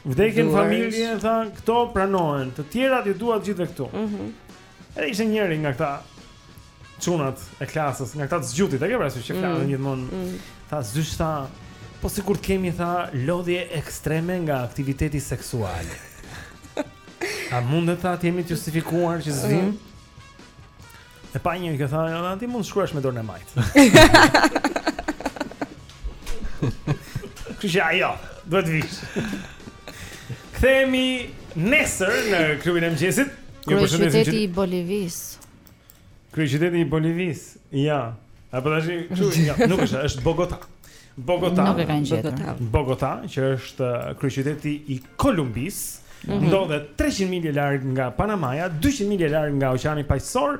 vdekje në familje, tha, këto pranohen. Të tjerat ju dua të gjithë këtu. Mhm. Mm Edhe ishte njëri nga këta çunat e klasës, nga këta të zgjuarit, e ke parasysh që flasin mm. gjithmonë. Mm. Tha zysh tha, po sikur të kemi tha lodhje ekstreme nga aktiviteti seksual. A mund të tha të jemi të justifikuar që s'vijmë? Mm. E pa një kjo, tha, jo, ti mund të shkruash me dorën e majtë. Kështu që ajo, duhet të vish Kthehemi nesër në klubin e mëngjesit Kryeqyteti i Bolivisë Kryeqyteti i Bolivisë, jo A përda që kërë, ja, nuk është, është Bogota Bogota, nuk e kanë gjetur Bogota, që është uh, kryeqyteti i Kolumbisë mhm. Ndodhet 300 milje larg nga Panamaja 200 milje larg nga Oqeani Paqësor